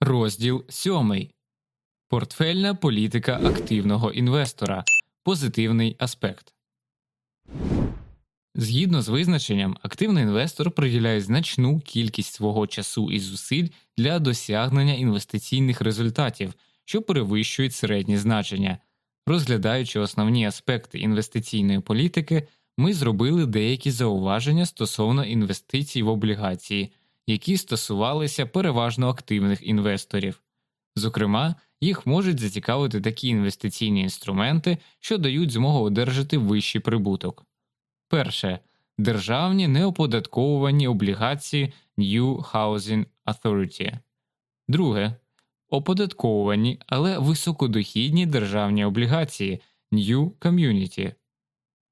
Розділ 7. Портфельна політика активного інвестора. Позитивний аспект. Згідно з визначенням, активний інвестор приділяє значну кількість свого часу і зусиль для досягнення інвестиційних результатів, що перевищують середні значення. Розглядаючи основні аспекти інвестиційної політики, ми зробили деякі зауваження стосовно інвестицій в облігації, які стосувалися переважно активних інвесторів. Зокрема, їх можуть зацікавити такі інвестиційні інструменти, що дають змогу одержати вищий прибуток. Перше державні неоподатковувані облігації New Housing Authority. Друге оподатковувані, але високодохідні державні облігації New Community.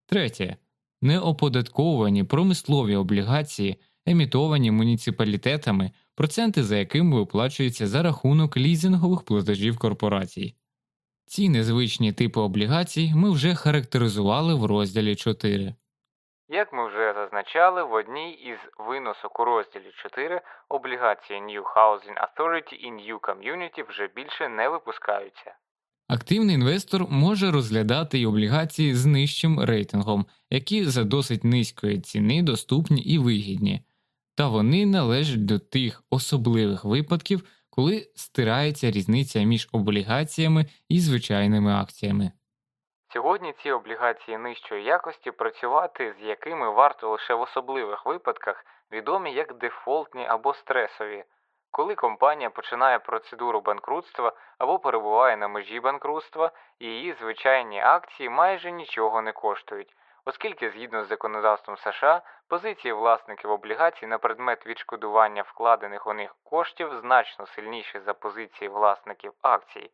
Третє неоподатковані промислові облігації, емітовані муніципалітетами, проценти за якими виплачуються за рахунок лізингових платежів корпорацій. Ці незвичні типи облігацій ми вже характеризували в розділі 4. Як ми вже зазначали, в одній із виносок у розділі 4 облігації New Housing Authority і New Community вже більше не випускаються. Активний інвестор може розглядати й облігації з нижчим рейтингом, які за досить низької ціни доступні і вигідні, та вони належать до тих особливих випадків, коли стирається різниця між облігаціями і звичайними акціями. Сьогодні ці облігації нижчої якості, працювати з якими варто лише в особливих випадках, відомі як дефолтні або стресові. Коли компанія починає процедуру банкрутства або перебуває на межі банкрутства, її звичайні акції майже нічого не коштують, оскільки згідно з законодавством США позиції власників облігацій на предмет відшкодування вкладених у них коштів значно сильніші за позиції власників акцій.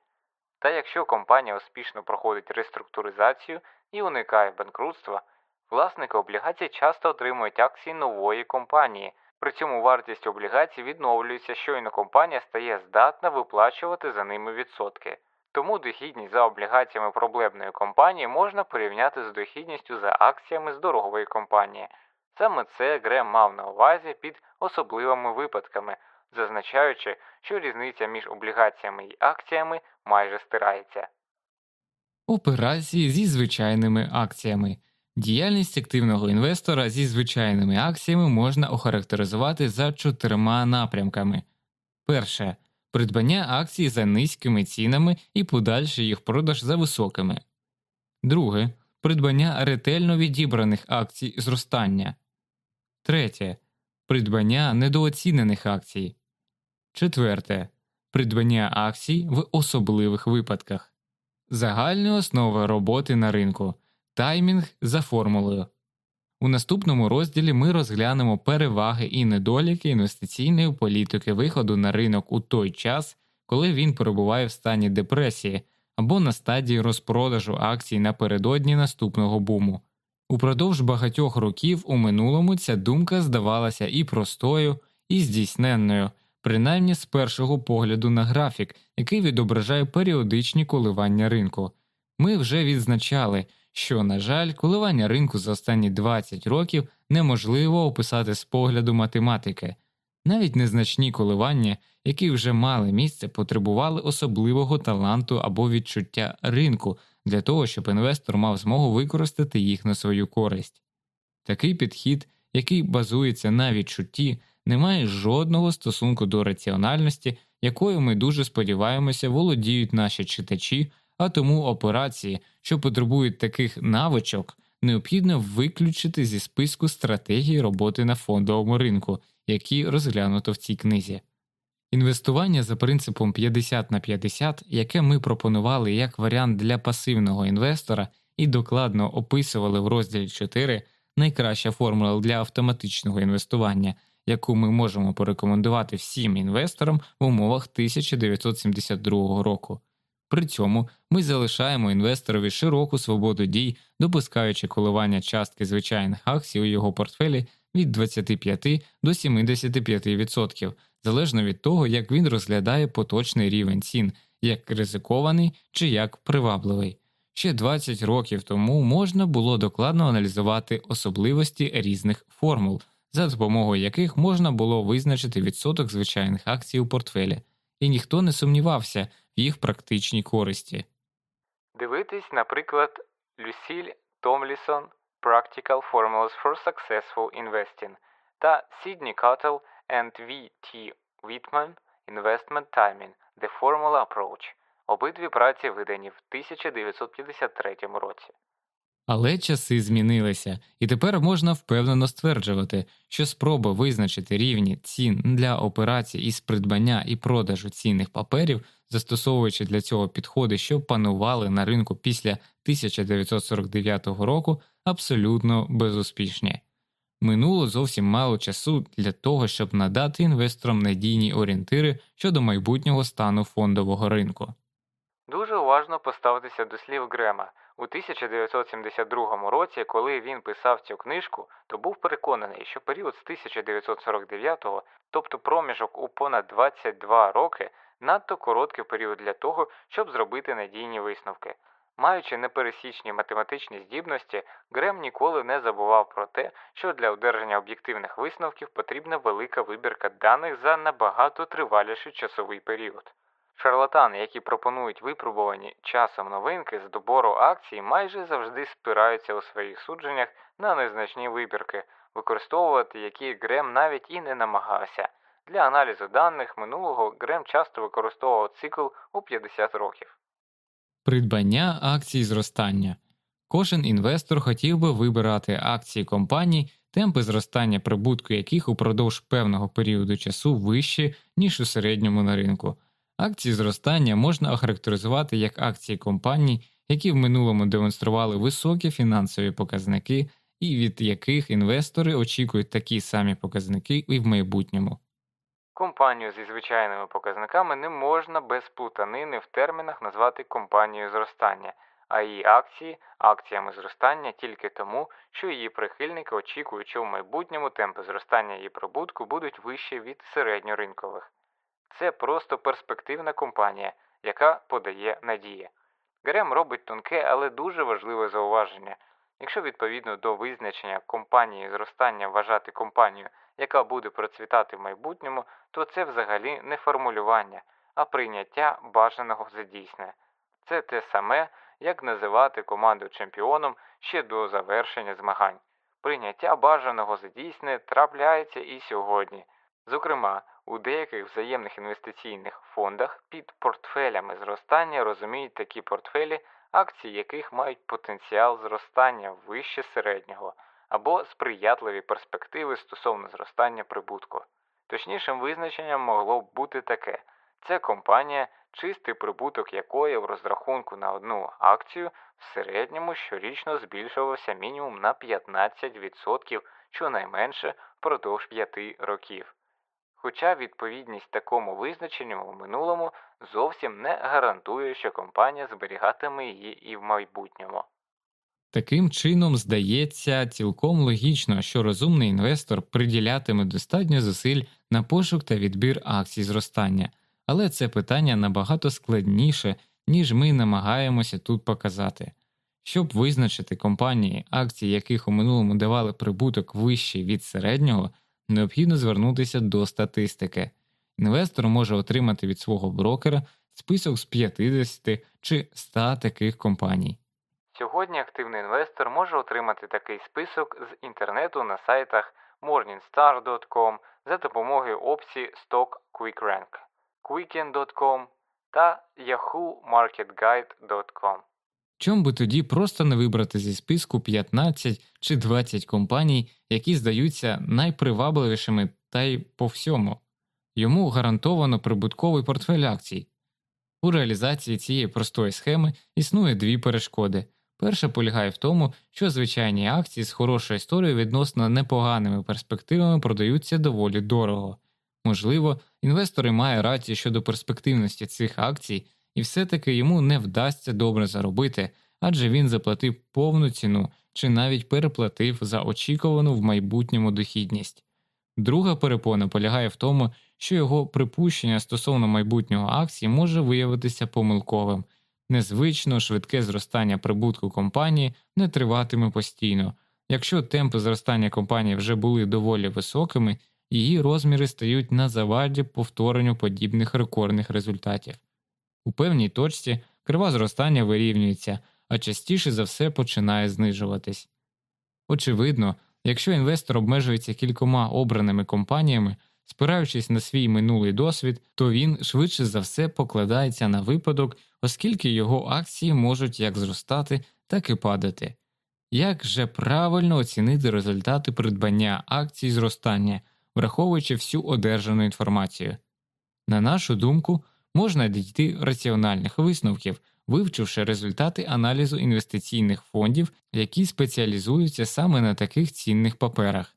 Та якщо компанія успішно проходить реструктуризацію і уникає банкрутства, власники облігацій часто отримують акції нової компанії. При цьому вартість облігацій відновлюється, щойно компанія стає здатна виплачувати за ними відсотки. Тому дохідність за облігаціями проблемної компанії можна порівняти з дохідністю за акціями здорової компанії. Саме це Грем мав на увазі під особливими випадками, зазначаючи, що різниця між облігаціями і акціями майже стирається. Операції зі звичайними акціями. Діяльність активного інвестора зі звичайними акціями можна охарактеризувати за чотирма напрямками. Перше придбання акцій за низькими цінами і подальший їх продаж за високими. Друге придбання ретельно відібраних акцій зростання. Третє придбання недооцінених акцій. Четверте придбання акцій в особливих випадках. Загальні основи роботи на ринку. Таймінг за формулою. У наступному розділі ми розглянемо переваги і недоліки інвестиційної політики виходу на ринок у той час, коли він перебуває в стані депресії або на стадії розпродажу акцій напередодні наступного буму. Упродовж багатьох років у минулому ця думка здавалася і простою, і здійсненною, принаймні з першого погляду на графік, який відображає періодичні коливання ринку. Ми вже відзначали що, на жаль, коливання ринку за останні 20 років неможливо описати з погляду математики, навіть незначні коливання, які вже мали місце, потребували особливого таланту або відчуття ринку для того, щоб інвестор мав змогу використати їх на свою користь. Такий підхід, який базується на відчутті, не має жодного стосунку до раціональності, якою ми дуже сподіваємося володіють наші читачі а тому операції, що потребують таких навичок, необхідно виключити зі списку стратегії роботи на фондовому ринку, які розглянуто в цій книзі. Інвестування за принципом 50 на 50, яке ми пропонували як варіант для пасивного інвестора і докладно описували в розділі 4, найкраща формула для автоматичного інвестування, яку ми можемо порекомендувати всім інвесторам в умовах 1972 року. При цьому ми залишаємо інвесторові широку свободу дій, допускаючи коливання частки звичайних акцій у його портфелі від 25 до 75%, залежно від того, як він розглядає поточний рівень цін, як ризикований чи як привабливий. Ще 20 років тому можна було докладно аналізувати особливості різних формул, за допомогою яких можна було визначити відсоток звичайних акцій у портфелі і ніхто не сумнівався їх практичній користі. Дивитись, наприклад, Люсіль Томлісон Practical Formulas for Successful Investing та Сідні Каттл and V. T. Whitman Investment Timing The Formula Approach. Обидві праці видані в 1953 році. Але часи змінилися, і тепер можна впевнено стверджувати, що спроба визначити рівні цін для операцій із придбання і продажу цінних паперів, застосовуючи для цього підходи, що панували на ринку після 1949 року, абсолютно безуспішні. Минуло зовсім мало часу для того, щоб надати інвесторам надійні орієнтири щодо майбутнього стану фондового ринку. Дуже уважно поставитися до слів Грема. У 1972 році, коли він писав цю книжку, то був переконаний, що період з 1949, тобто проміжок у понад 22 роки, надто короткий період для того, щоб зробити надійні висновки. Маючи непересічні математичні здібності, Грем ніколи не забував про те, що для одержання об'єктивних висновків потрібна велика вибірка даних за набагато триваліший часовий період. Шарлатани, які пропонують випробувані часом новинки з добору акцій, майже завжди спираються у своїх судженнях на незначні вибірки, використовувати які Грем навіть і не намагався. Для аналізу даних минулого Грем часто використовував цикл у 50 років. Придбання акцій зростання. Кожен інвестор хотів би вибирати акції компаній, темпи зростання прибутку яких упродовж певного періоду часу вищі, ніж у середньому на ринку. Акції зростання можна охарактеризувати як акції компаній, які в минулому демонстрували високі фінансові показники і від яких інвестори очікують такі самі показники і в майбутньому. Компанію зі звичайними показниками не можна без плутанини в термінах назвати компанією зростання, а її акції акціями зростання тільки тому, що її прихильники очікують, що в майбутньому темпи зростання її прибутку будуть вищі від середньоринкових. Це просто перспективна компанія, яка подає надії. Грем робить тонке, але дуже важливе зауваження. Якщо відповідно до визначення компанії зростання вважати компанію, яка буде процвітати в майбутньому, то це взагалі не формулювання, а прийняття бажаного за. Це те саме, як називати команду чемпіоном ще до завершення змагань. Прийняття бажаного за трапляється і сьогодні. Зокрема, у деяких взаємних інвестиційних фондах під портфелями зростання розуміють такі портфелі, акції яких мають потенціал зростання вище середнього або сприятливі перспективи стосовно зростання прибутку. Точнішим визначенням могло б бути таке: це компанія, чистий прибуток якої в розрахунку на одну акцію в середньому щорічно збільшувався мінімум на 15% щонайменше впродовж 5 років. Хоча відповідність такому визначенню у минулому зовсім не гарантує, що компанія зберігатиме її і в майбутньому. Таким чином, здається цілком логічно, що розумний інвестор приділятиме достатньо зусиль на пошук та відбір акцій зростання, але це питання набагато складніше, ніж ми намагаємося тут показати. Щоб визначити компанії, акції яких у минулому давали прибуток вищий від середнього, необхідно звернутися до статистики. Інвестор може отримати від свого брокера список з 50 чи 100 таких компаній. Сьогодні активний інвестор може отримати такий список з інтернету на сайтах morningstar.com за допомогою опції Stock Quick Rank, Quicken.com та yahoo.marketguide.com. Чом би тоді просто не вибрати зі списку 15 чи 20 компаній, які здаються найпривабливішими та й по всьому, йому гарантовано прибутковий портфель акцій. У реалізації цієї простої схеми існує дві перешкоди. Перша полягає в тому, що звичайні акції з хорошою історією відносно непоганими перспективами продаються доволі дорого. Можливо, інвестори мають рацію щодо перспективності цих акцій, і все-таки йому не вдасться добре заробити, адже він заплатив повну ціну чи навіть переплатив за очікувану в майбутньому дохідність. Друга перепона полягає в тому, що його припущення стосовно майбутнього акції може виявитися помилковим. Незвично швидке зростання прибутку компанії не триватиме постійно. Якщо темпи зростання компанії вже були доволі високими, її розміри стають на заваді повторенню подібних рекордних результатів. У певній точці крива зростання вирівнюється, а частіше за все починає знижуватись. Очевидно, якщо інвестор обмежується кількома обраними компаніями, спираючись на свій минулий досвід, то він швидше за все покладається на випадок, оскільки його акції можуть як зростати, так і падати. Як же правильно оцінити результати придбання акцій зростання, враховуючи всю одержану інформацію? На нашу думку, можна дійти раціональних висновків, вивчивши результати аналізу інвестиційних фондів, які спеціалізуються саме на таких цінних паперах.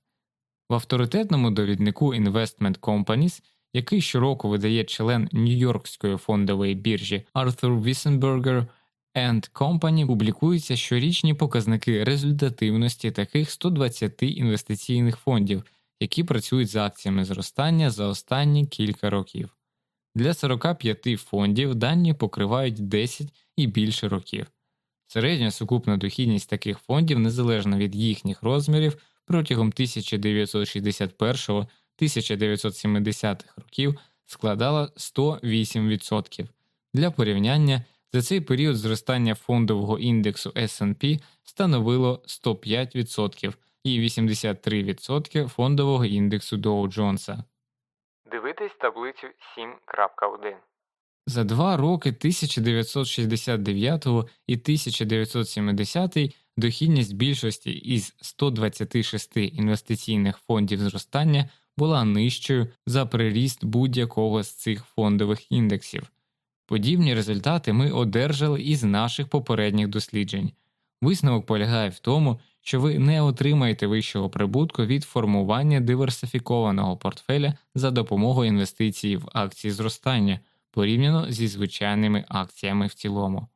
В авторитетному довіднику Investment Companies, який щороку видає член Нью-Йоркської фондової біржі Arthur Wissenberger and Company, публікуються щорічні показники результативності таких 120 інвестиційних фондів, які працюють з акціями зростання за останні кілька років. Для 45 фондів дані покривають 10 і більше років. Середня сукупна дохідність таких фондів незалежно від їхніх розмірів протягом 1961-1970 років складала 108%. Для порівняння за цей період зростання фондового індексу SP становило 105% і 83% фондового індексу Dow Джонса. Дивитись таблицю 7.1. За два роки 1969 і 1970 дохідність більшості із 126 інвестиційних фондів зростання була нижчою за приріст будь-якого з цих фондових індексів. Подібні результати ми одержали із наших попередніх досліджень. Висновок полягає в тому, що ви не отримаєте вищого прибутку від формування диверсифікованого портфеля за допомогою інвестицій в акції зростання порівняно зі звичайними акціями в цілому.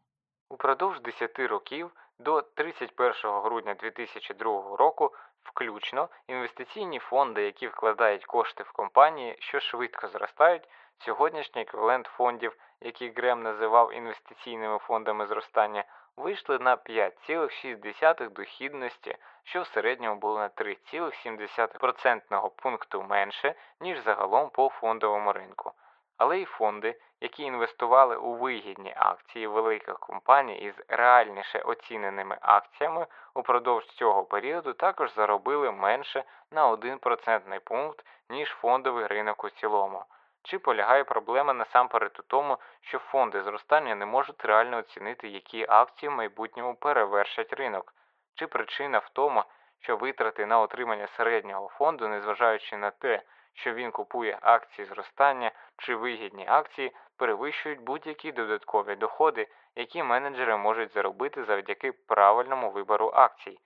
Упродовж 10 років до 31 грудня 2002 року включно інвестиційні фонди, які вкладають кошти в компанії, що швидко зростають, сьогоднішній еквівалент фондів, які Грем називав інвестиційними фондами зростання, вийшли на 5,6 дохідності, що в середньому було на 3,7% пункту менше, ніж загалом по фондовому ринку. Але й фонди, які інвестували у вигідні акції великих компаній із реальніше оціненими акціями упродовж цього періоду також заробили менше на 1% пункт, ніж фондовий ринок у цілому. Чи полягає проблема насамперед у тому, що фонди зростання не можуть реально оцінити, які акції в майбутньому перевершать ринок, чи причина в тому, що витрати на отримання середнього фонду, незважаючи на те, що він купує акції зростання чи вигідні акції, перевищують будь-які додаткові доходи, які менеджери можуть заробити завдяки правильному вибору акцій.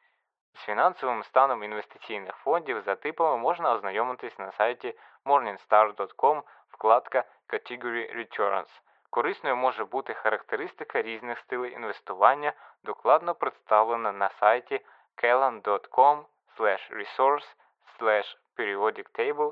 З фінансовим станом інвестиційних фондів за типами можна ознайомитись на сайті morningstar.com вкладка Category Returns. Корисною може бути характеристика різних стилей інвестування, докладно представлена на сайті kellan.com resource periodic table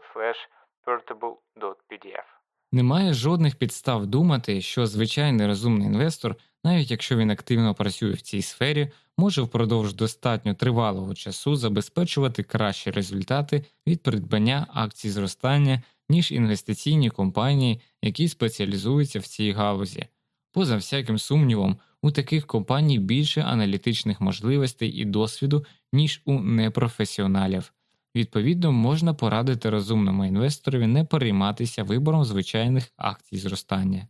portable.pdf. Немає жодних підстав думати, що звичайний розумний інвестор, навіть якщо він активно працює в цій сфері, може впродовж достатньо тривалого часу забезпечувати кращі результати від придбання акцій зростання, ніж інвестиційні компанії, які спеціалізуються в цій галузі. Поза всяким сумнівом, у таких компаній більше аналітичних можливостей і досвіду, ніж у непрофесіоналів. Відповідно, можна порадити розумному інвесторові не перейматися вибором звичайних акцій зростання.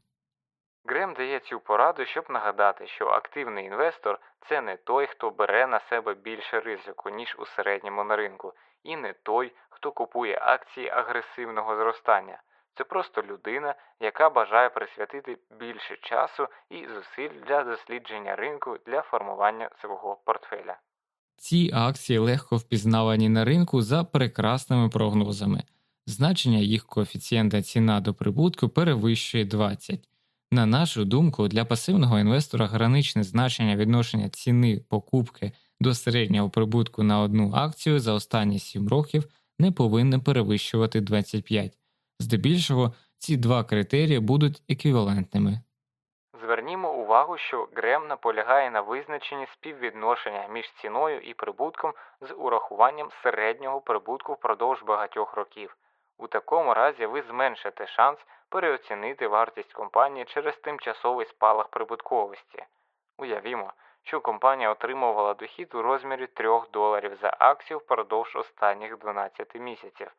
Грем дає цю пораду, щоб нагадати, що активний інвестор це не той, хто бере на себе більше ризику, ніж у середньому на ринку, і не той, хто купує акції агресивного зростання. Це просто людина, яка бажає присвятити більше часу і зусиль для дослідження ринку для формування свого портфеля. Ці акції легко впізнавані на ринку за прекрасними прогнозами. Значення їх коефіцієнта ціна до прибутку перевищує 20. На нашу думку, для пасивного інвестора граничне значення відношення ціни покупки до середнього прибутку на одну акцію за останні 7 років не повинне перевищувати 25. Здебільшого ці два критерії будуть еквівалентними. Звернімо увагу, що Грем наполягає на визначенні співвідношення між ціною і прибутком з урахуванням середнього прибутку впродовж багатьох років. У такому разі ви зменшите шанс переоцінити вартість компанії через тимчасовий спалах прибутковості. Уявімо, що компанія отримувала дохід у розмірі 3 доларів за акцію впродовж останніх 12 місяців,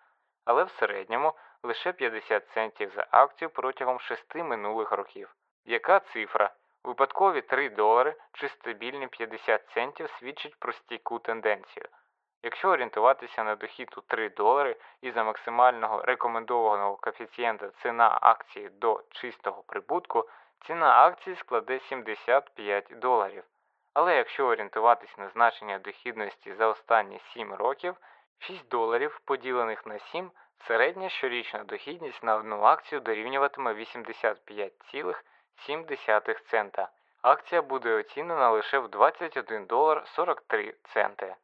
але в середньому лише 50 центів за акцію протягом 6 минулих років. Яка цифра? Випадкові 3 долари чи стабільні 50 центів свідчить про стійку тенденцію. Якщо орієнтуватися на дохід у 3 долари і за максимального рекомендованого коефіцієнта ціна акції до чистого прибутку, ціна акції складе 75 доларів. Але якщо орієнтуватись на значення дохідності за останні 7 років, 6 доларів поділених на 7 середня щорічна дохідність на одну акцію дорівнюватиме 85,7 цента. Акція буде оцінена лише в 21 долар 43 центи.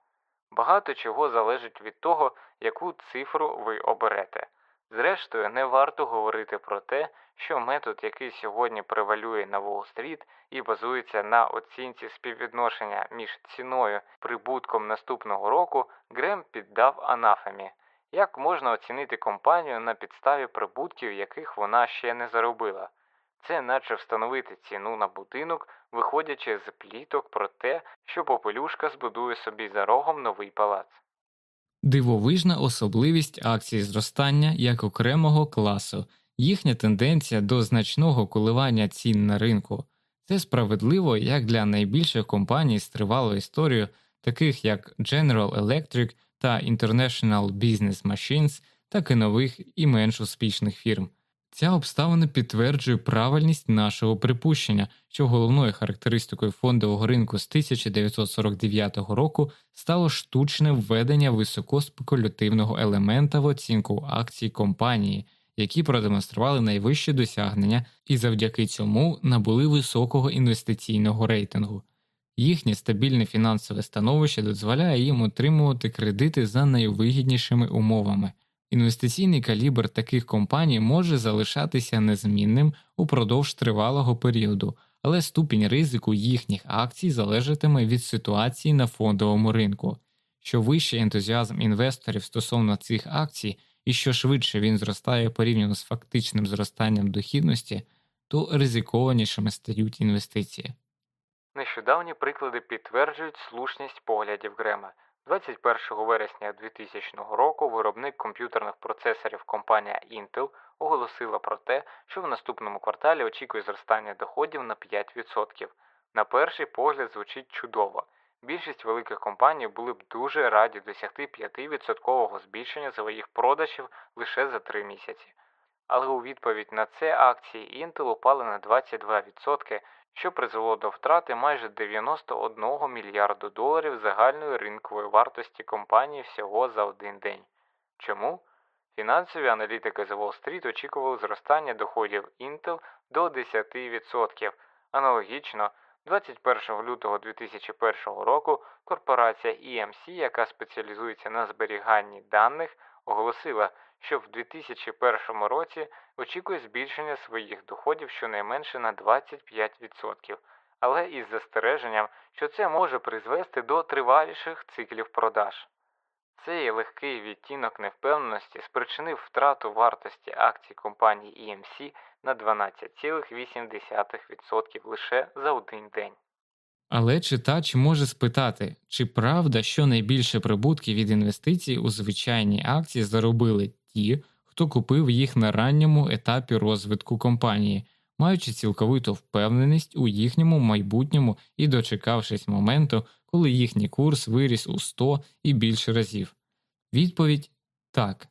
Багато чого залежить від того, яку цифру ви оберете. Зрештою, не варто говорити про те, що метод, який сьогодні превалює на Уолл-стріт і базується на оцінці співвідношення між ціною і прибутком наступного року, Грем піддав анафемі. Як можна оцінити компанію на підставі прибутків, яких вона ще не заробила? Це наче встановити ціну на будинок, виходячи з пліток про те, що попелюшка збудує собі за рогом новий палац. Дивовижна особливість акцій зростання як окремого класу, їхня тенденція до значного коливання цін на ринку. Це справедливо як для найбільших компаній з тривалою історією, таких як General Electric та International Business Machines, так і нових і менш успішних фірм. Ця обставина підтверджує правильність нашого припущення, що головною характеристикою фондового ринку з 1949 року стало штучне введення високоспекулятивного елемента в оцінку акцій компанії, які продемонстрували найвищі досягнення і завдяки цьому набули високого інвестиційного рейтингу. Їхнє стабільне фінансове становище дозволяє їм отримувати кредити за найвигіднішими умовами. Інвестиційний калібр таких компаній може залишатися незмінним упродовж тривалого періоду, але ступінь ризику їхніх акцій залежатиме від ситуації на фондовому ринку. Що вищий ентузіазм інвесторів стосовно цих акцій і що швидше він зростає порівняно з фактичним зростанням дохідності, то ризикованішими стають інвестиції. Нещодавні приклади підтверджують слушність поглядів Грема. 21 вересня 2000 року виробник комп'ютерних процесорів компанія Intel оголосила про те, що в наступному кварталі очікує зростання доходів на 5%. На перший погляд звучить чудово. Більшість великих компаній були б дуже раді досягти 5% збільшення своїх продажів лише за 3 місяці. Але у відповідь на це акції Intel упали на 22%, що призвело до втрати майже 91 мільярду доларів загальної ринкової вартості компанії всього за один день. Чому? Фінансові аналітики з Wall-Street очікували зростання доходів Intel до 10%. Аналогічно, 21 лютого 2001 року корпорація EMC, яка спеціалізується на зберіганні даних, оголосила, що в 2001 році очікує збільшення своїх доходів щонайменше на 25%, але із застереженням, що це може призвести до триваліших циклів продаж. Цей легкий відтінок невпевненості спричинив втрату вартості акцій компанії EMC на 12,8% лише за один день. Але читач може спитати, чи правда, що найбільше прибутки від інвестицій у звичайні акції заробили ті, хто купив їх на ранньому етапі розвитку компанії, маючи цілковиту впевненість у їхньому майбутньому і дочекавшись моменту, коли їхній курс виріс у 100 і більше разів. Відповідь так.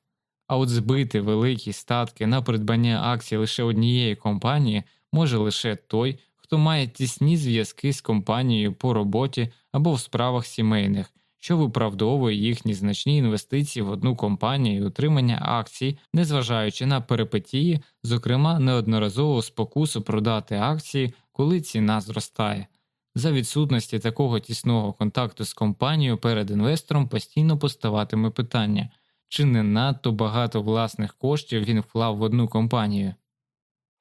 А от збити великі статки на придбання акцій лише однієї компанії може лише той, хто має тісні зв'язки з компанією по роботі або в справах сімейних, що виправдовує їхні значні інвестиції в одну компанію і утримання акцій, незважаючи на перипетії, зокрема неодноразову спокусу продати акції, коли ціна зростає. За відсутності такого тісного контакту з компанією перед інвестором постійно поставатиме питання, чи не надто багато власних коштів він вклав в одну компанію.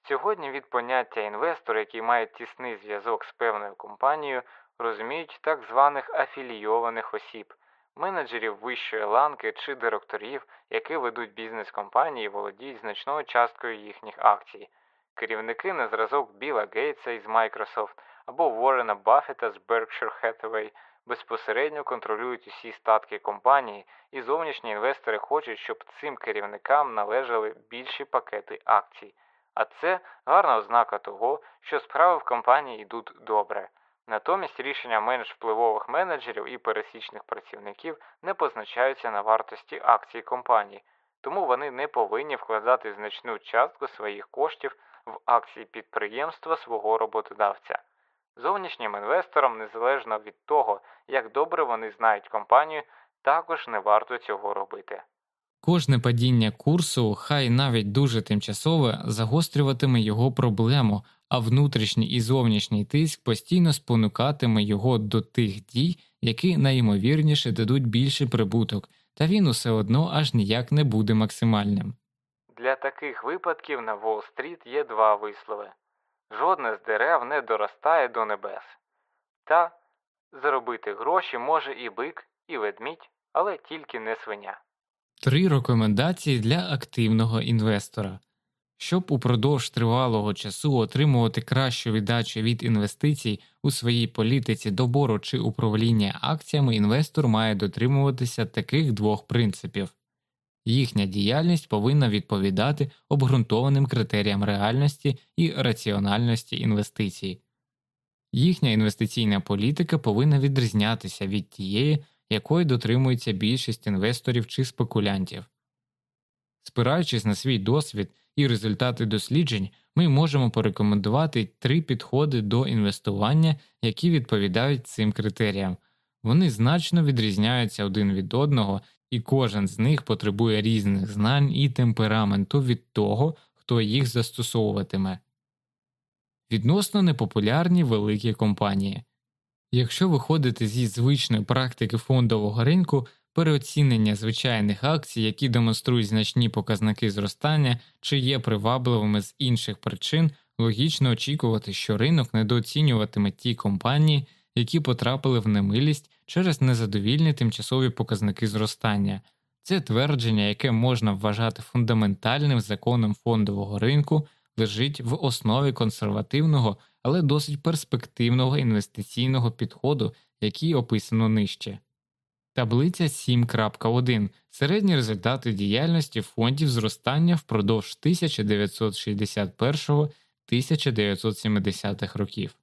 Сьогодні від поняття інвестор, який має тісний зв'язок з певною компанією, розуміють так званих афілійованих осіб. менеджерів вищої ланки чи директорів, які ведуть бізнес компанії і володіють значною часткою їхніх акцій, керівники на зразок Біла Гейтса із Microsoft або Ворена Баффета з Berkshire Hathaway безпосередньо контролюють усі статки компанії, і зовнішні інвестори хочуть, щоб цим керівникам належали більші пакети акцій. А це гарна ознака того, що справи в компанії йдуть добре. Натомість рішення менш впливових менеджерів і пересічних працівників не позначаються на вартості акцій компанії, тому вони не повинні вкладати значну частку своїх коштів в акції підприємства свого роботодавця. Зовнішнім інвесторам, незалежно від того, як добре вони знають компанію, також не варто цього робити. Кожне падіння курсу, хай навіть дуже тимчасове, загострюватиме його проблему, а внутрішній і зовнішній тиск постійно спонукатиме його до тих дій, які найімовірніше дадуть більший прибуток, та він усе одно аж ніяк не буде максимальним. Для таких випадків на Уолл-стріт є два вислови жодне з дерев не доростає до небес. Та заробити гроші може і бик, і ведмідь, але тільки не свиня. Три рекомендації для активного інвестора. Щоб упродовж тривалого часу отримувати кращу віддачу від інвестицій у своїй політиці добору чи управління акціями, інвестор має дотримуватися таких двох принципів їхня діяльність повинна відповідати обґрунтованим критеріям реальності і раціональності інвестицій. Їхня інвестиційна політика повинна відрізнятися від тієї, якої дотримується більшість інвесторів чи спекулянтів. Спираючись на свій досвід і результати досліджень, ми можемо порекомендувати три підходи до інвестування, які відповідають цим критеріям. Вони значно відрізняються один від одного, і кожен з них потребує різних знань і темпераменту від того, хто їх застосовуватиме. Відносно непопулярні великі компанії. Якщо виходити зі звичної практики фондового ринку, переоцінення звичайних акцій, які демонструють значні показники зростання чи є привабливими з інших причин, логічно очікувати, що ринок недооцінюватиме ті компанії, які потрапили в немилість через незадовільні тимчасові показники зростання. Це твердження, яке можна вважати фундаментальним законом фондового ринку, лежить в основі консервативного, але досить перспективного інвестиційного підходу, який описано нижче. Таблиця 7.1 середні результати діяльності фондів зростання впродовж 1961 1970 х років.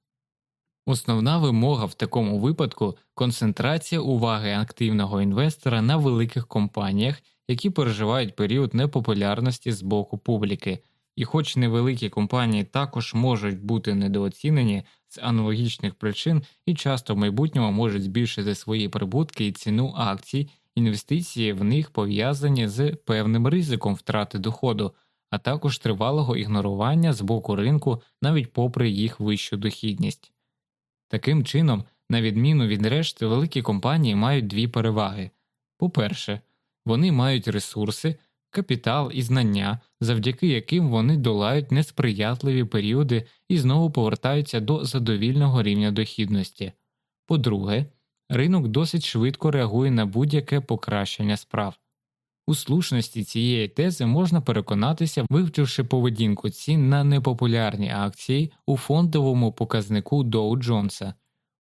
Основна вимога в такому випадку концентрація уваги активного інвестора на великих компаніях, які переживають період непопулярності з боку публіки, і, хоч невеликі компанії також можуть бути недооцінені з аналогічних причин і часто в майбутньому можуть збільшити свої прибутки і ціну акцій, інвестиції в них пов'язані з певним ризиком втрати доходу, а також тривалого ігнорування з боку ринку навіть попри їх вищу дохідність. Таким чином, на відміну від решти, великі компанії мають дві переваги по-перше, вони мають ресурси, капітал і знання, завдяки яким вони долають несприятливі періоди і знову повертаються до задовільного рівня дохідності. По-друге, ринок досить швидко реагує на будь-яке покращення справ. У слушності цієї тези можна переконатися, вивчивши поведінку цін на непопулярні акції у фондовому показнику Доу Джонса.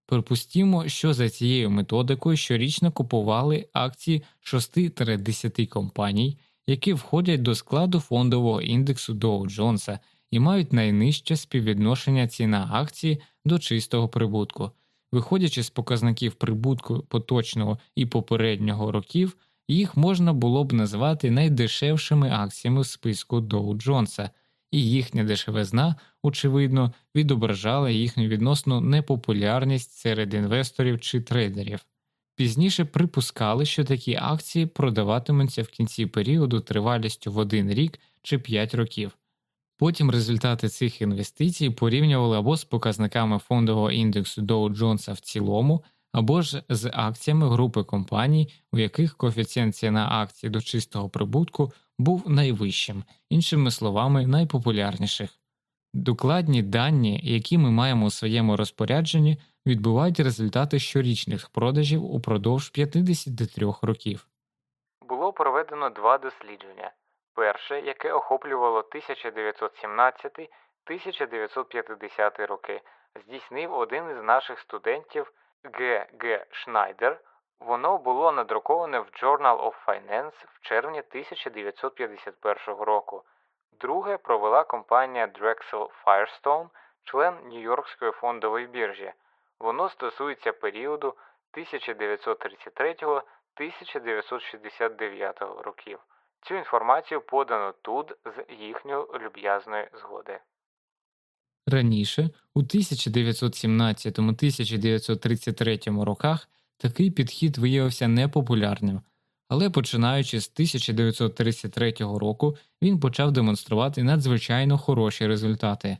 Припустімо, що за цією методикою щорічно купували акції 6-10 компаній, які входять до складу фондового індексу Доу Джонса і мають найнижче співвідношення ціна акції до чистого прибутку. Виходячи з показників прибутку поточного і попереднього років їх можна було б назвати найдешевшими акціями в списку Доу Джонса, і їхня дешевизна, очевидно, відображала їхню відносну непопулярність серед інвесторів чи трейдерів. Пізніше припускали, що такі акції продаватимуться в кінці періоду тривалістю в один рік чи 5 років. Потім результати цих інвестицій порівнювали або з показниками фондового індексу Доу Джонса в цілому, або ж з акціями групи компаній, у яких коефіцієнт ціна акції до чистого прибутку був найвищим, іншими словами, найпопулярніших. Докладні дані, які ми маємо у своєму розпорядженні, відбувають результати щорічних продажів упродовж 53 років. Було проведено два дослідження. Перше, яке охоплювало 1917-1950 роки, здійснив один із наших студентів Г. Г. Шнайдер. Воно було надруковане в Journal of Finance в червні 1951 року. Друге провела компанія Drexel Firestone, член Нью-Йоркської фондової біржі. Воно стосується періоду 1933-1969 років. Цю інформацію подано тут з їхньої люб'язної згоди. Раніше, у 1917-1933 роках, такий підхід виявився непопулярним, але починаючи з 1933 року він почав демонструвати надзвичайно хороші результати.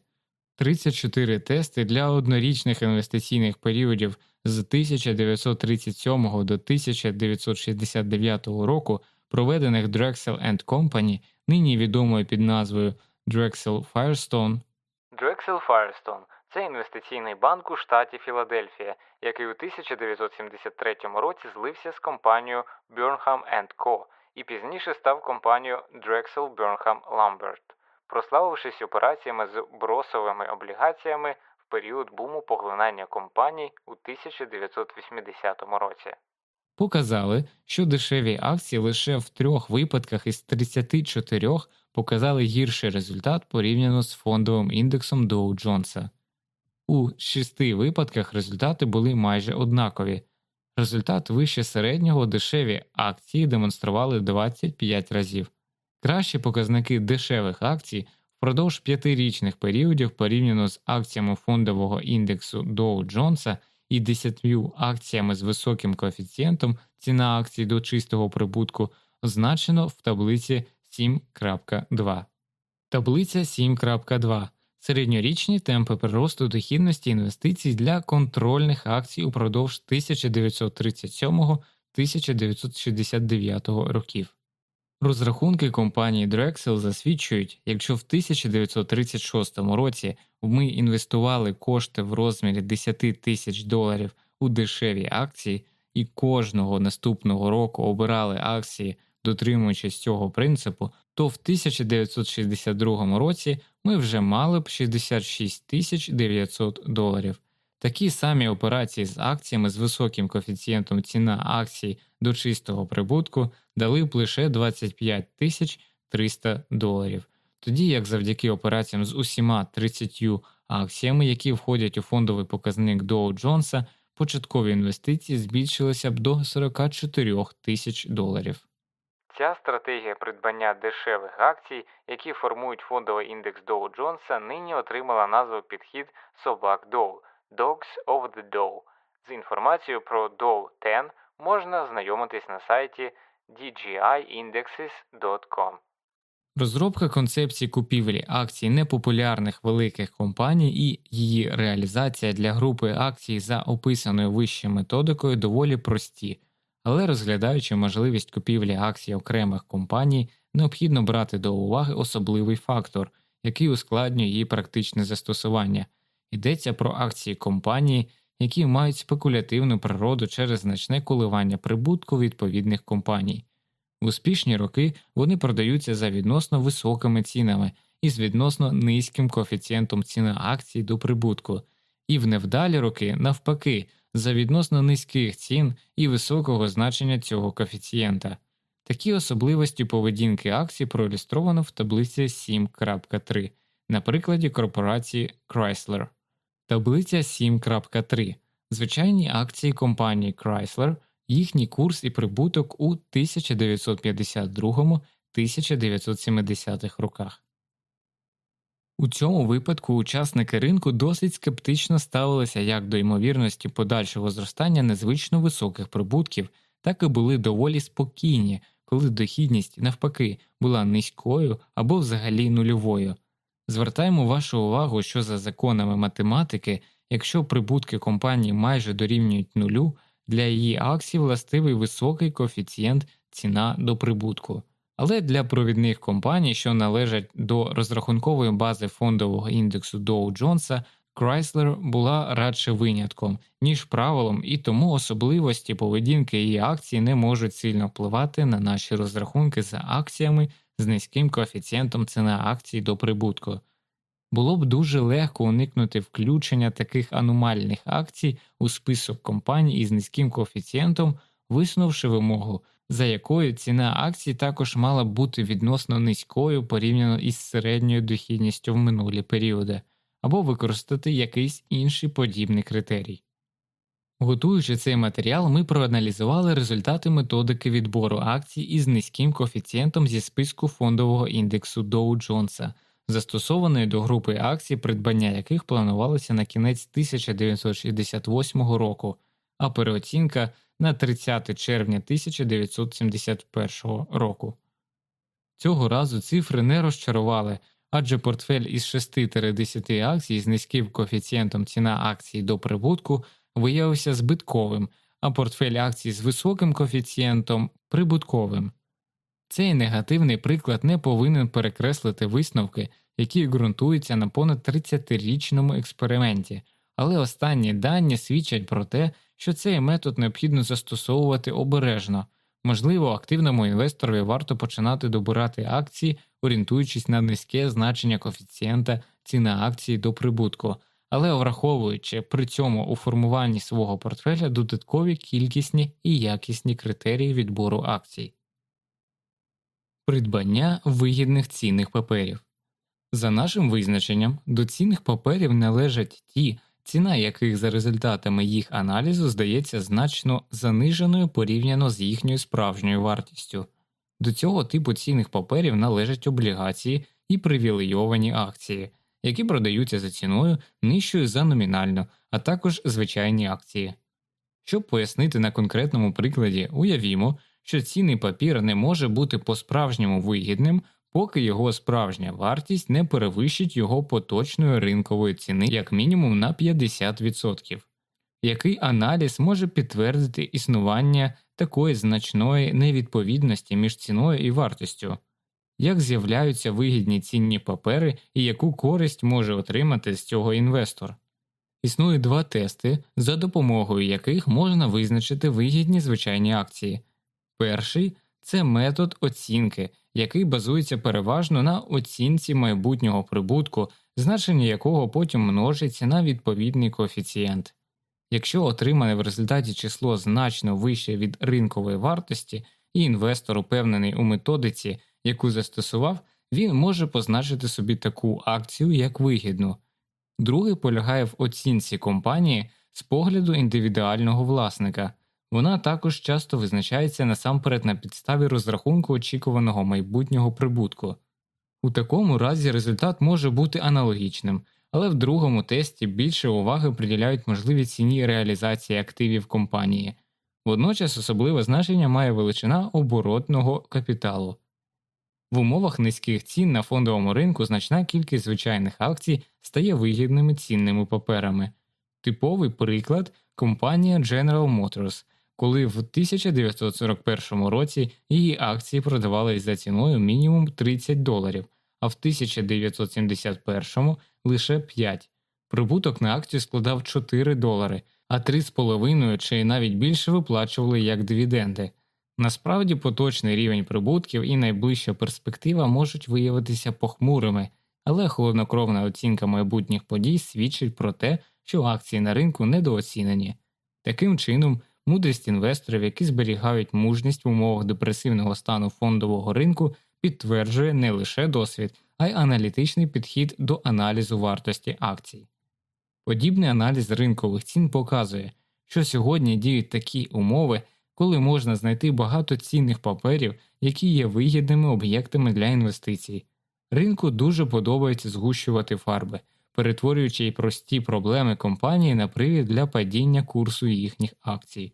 34 тести для однорічних інвестиційних періодів з 1937 до 1969 року, проведених Drexel Company, нині відомою під назвою Drexel Firestone, Drexel Firestone – це інвестиційний банк у штаті Філадельфія, який у 1973 році злився з компанією Burnham Co. і пізніше став компанією Drexel Burnham Lambert, прославившись операціями з бросовими облігаціями в період буму поглинання компаній у 1980 році. показали, що дешеві акції лише в трьох випадках із 34 показали гірший результат порівняно з фондовим індексом Доу Джонса. У шести випадках результати були майже однакові. Результат вище середнього дешеві акції демонстрували 25 разів. Кращі показники дешевих акцій впродовж п'ятирічних періодів порівняно з акціями фондового індексу Доу Джонса і 10 акціями з високим коефіцієнтом ціна акцій до чистого прибутку означено в таблиці 7.2. Таблиця 7.2. Середньорічні темпи приросту дохідності інвестицій для контрольних акцій упродовж 1937-1969 років. Розрахунки компанії Drexel засвідчують, якщо в 1936 році ми інвестували кошти в розмірі 10 тисяч доларів у дешеві акції і кожного наступного року обирали акції, дотримуючись цього принципу, то в 1962 році ми вже мали б 66 тисяч 900 доларів. Такі самі операції з акціями з високим коефіцієнтом ціна акцій до чистого прибутку дали б лише 25 тисяч 300 доларів, тоді як завдяки операціям з усіма 30 акціями, які входять у фондовий показник Доу Джонса, початкові інвестиції збільшилися б до 44 тисяч доларів. Ця стратегія придбання дешевих акцій, які формують фондовий індекс Доу Джонса, нині отримала назву підхід собак Доу Dogs of the Dow. З інформацією про Dow 10 можна знайомитись на сайті dgiindexes.com. Розробка концепції купівлі акцій непопулярних великих компаній і її реалізація для групи акцій за описаною вище методикою доволі прості, але розглядаючи можливість купівлі акцій окремих компаній, необхідно брати до уваги особливий фактор, який ускладнює її практичне застосування. Йдеться про акції компанії, які мають спекулятивну природу через значне коливання прибутку відповідних компаній. Успішні роки вони продаються за відносно високими цінами і з відносно низьким коефіцієнтом ціни акцій до прибутку, і в невдалі роки, навпаки, за відносно низьких цін і високого значення цього коефіцієнта. Такі особливості поведінки акцій проілюстровано в таблиці 7.3 на прикладі корпорації Chrysler. Таблиця 7.3. Звичайні акції компанії Chrysler, їхній курс і прибуток у 1952-1970 роках. У цьому випадку учасники ринку досить скептично ставилися як до ймовірності подальшого зростання незвично високих прибутків, так і були доволі спокійні, коли дохідність, навпаки, була низькою або взагалі нульовою. Звертаємо вашу увагу, що за законами математики, якщо прибутки компанії майже дорівнюють нулю, для її акцій властивий високий коефіцієнт ціна до прибутку. Але для провідних компаній, що належать до розрахункової бази фондового індексу Dow Джонса, Chrysler була радше винятком, ніж правилом, і тому особливості поведінки її акцій не можуть сильно впливати на наші розрахунки за акціями з низьким коефіцієнтом ціна акцій до прибутку. Було б дуже легко уникнути включення таких аномальних акцій у список компаній із низьким коефіцієнтом, висунувши вимогу, за якою ціна акцій також мала б бути відносно низькою порівняно із середньою дохідністю в минулі періоди, або використати якийсь інший подібний критерій. Готуючи цей матеріал, ми проаналізували результати методики відбору акцій із низьким коефіцієнтом зі списку фондового індексу Dow Джонса, застосованої до групи акцій, придбання яких планувалося на кінець 1968 року, а переоцінка на 30 червня 1971 року. Цього разу цифри не розчарували, адже портфель із 6-10 акцій з низьким коефіцієнтом ціна акції до прибутку виявився збитковим, а портфель акцій з високим коефіцієнтом прибутковим. Цей негативний приклад не повинен перекреслити висновки, які ґрунтуються на понад 30-річному експерименті, але останні дані свідчать про те, що цей метод необхідно застосовувати обережно. Можливо, активному інвесторові варто починати добирати акції, орієнтуючись на низьке значення коефіцієнта ціни акції до прибутку, але враховуючи при цьому у формуванні свого портфеля додаткові кількісні і якісні критерії відбору акцій. Придбання вигідних цінних паперів. За нашим визначенням, до цінних паперів належать ті, ціна яких за результатами їх аналізу здається значно заниженою порівняно з їхньою справжньою вартістю. До цього типу цінних паперів належать облігації і привілейовані акції, які продаються за ціною нижчою за номінальну, а також звичайні акції. Щоб пояснити на конкретному прикладі, уявімо, що цінний папір не може бути по справжньому вигідним, поки його справжня вартість не перевищить його поточної ринкової ціни як мінімум на 50%. Який аналіз може підтвердити існування такої значної невідповідності між ціною і вартістю? Як з'являються вигідні цінні папери і яку користь може отримати з цього інвестор? Існує два тести, за допомогою яких можна визначити вигідні звичайні акції. Перший це метод оцінки, який базується переважно на оцінці майбутнього прибутку, значення якого потім множиться на відповідний коефіцієнт. Якщо отримане в результаті число значно вище від ринкової вартості, і інвестор упевнений у методиці, яку застосував, він може позначити собі таку акцію як вигідну. Другий полягає в оцінці компанії з погляду індивідуального власника. Вона також часто визначається насамперед на підставі розрахунку очікуваного майбутнього прибутку. У такому разі результат може бути аналогічним, але в другому тесті більше уваги приділяють можливій ціні реалізації активів компанії. Водночас особливе значення має величина оборотного капіталу. В умовах низьких цін на фондовому ринку значна кількість звичайних акцій стає вигідними цінними паперами. Типовий приклад компанія General Motors коли в 1941 році її акції продавались за ціною мінімум 30 доларів, а в 1971 лише 5. Прибуток на акцію складав 4 долари, а 3,5 чи навіть більше виплачували як дивіденди. Насправді поточний рівень прибутків і найближча перспектива можуть виявитися похмурими, але холоднокровна оцінка майбутніх подій свідчить про те, що акції на ринку недооцінені. Таким чином, Мудрість інвесторів, які зберігають мужність в умовах депресивного стану фондового ринку, підтверджує не лише досвід, а й аналітичний підхід до аналізу вартості акцій. Подібний аналіз ринкових цін показує, що сьогодні діють такі умови, коли можна знайти багато цінних паперів, які є вигідними об'єктами для інвестицій. Ринку дуже подобається згущувати фарби перетворюючи прості проблеми компанії на привід для падіння курсу їхніх акцій.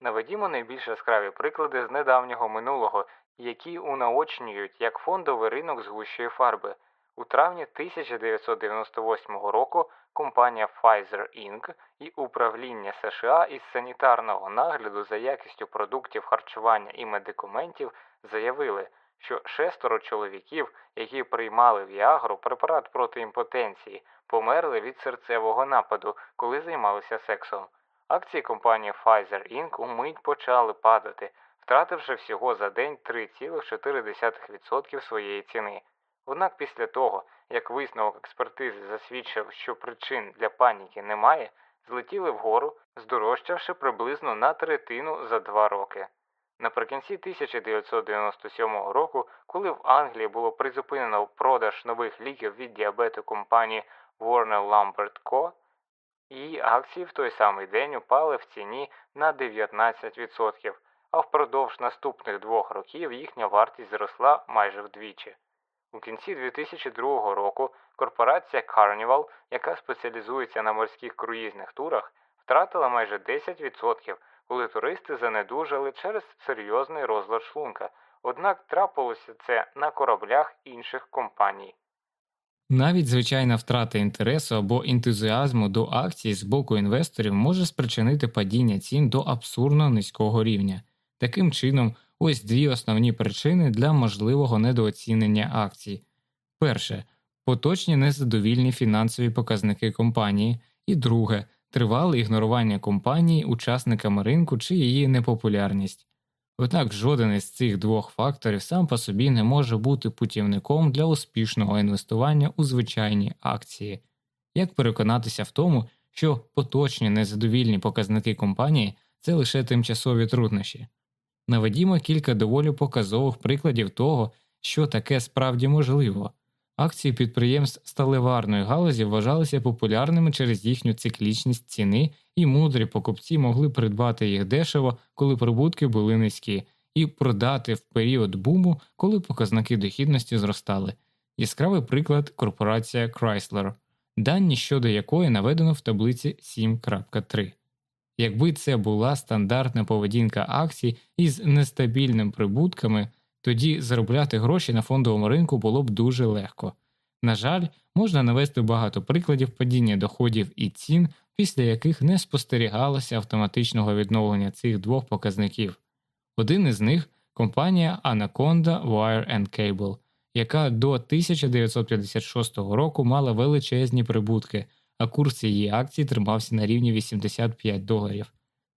Наведімо найбільш яскраві приклади з недавнього минулого, які унаочнюють, як фондовий ринок згущує фарби. У травні 1998 року компанія Pfizer Inc. і управління США із санітарного нагляду за якістю продуктів харчування і медикаментів заявили, що шестеро чоловіків, які приймали Віагру, препарат проти імпотенції, померли від серцевого нападу, коли займалися сексом. Акції компанії Pfizer Inc. умить почали падати, втративши всього за день 3,4% своєї ціни. Однак після того, як висновок експертизи засвідчив, що причин для паніки немає, злетіли вгору, здорожчавши приблизно на третину за два роки. Наприкінці 1997 року, коли в Англії було призупинено продаж нових ліків від діабету компанії Warner Lambert Co., її акції в той самий день упали в ціні на 19%, а впродовж наступних двох років їхня вартість зросла майже вдвічі. У кінці 2002 року корпорація Carnival, яка спеціалізується на морських круїзних турах, втратила майже 10%, коли туристи занедужали через серйозний розлад шлунка. Однак трапилося це на кораблях інших компаній. Навіть звичайна втрата інтересу або ентузіазму до акцій з боку інвесторів може спричинити падіння цін до абсурдно низького рівня. Таким чином, ось дві основні причини для можливого недооцінення акцій. Перше поточні незадовільні фінансові показники компанії, і друге тривале ігнорування компанії учасниками ринку чи її непопулярність. Однак жоден із цих двох факторів сам по собі не може бути путівником для успішного інвестування у звичайні акції. Як переконатися в тому, що поточні незадовільні показники компанії це лише тимчасові труднощі? Наведімо кілька доволі показових прикладів того, що таке справді можливо. Акції підприємств сталеварної галузі вважалися популярними через їхню циклічність ціни, і мудрі покупці могли придбати їх дешево, коли прибутки були низькі, і продати в період буму, коли показники дохідності зростали. Яскравий приклад корпорація Chrysler, дані щодо якої наведено в таблиці 7.3. Якби це була стандартна поведінка акцій із нестабільними прибутками, тоді заробляти гроші на фондовому ринку було б дуже легко. На жаль, можна навести багато прикладів падіння доходів і цін, після яких не спостерігалося автоматичного відновлення цих двох показників. Один із них компанія Anaconda Wire and Cable, яка до 1956 року мала величезні прибутки, а курс її акцій тримався на рівні 85 доларів.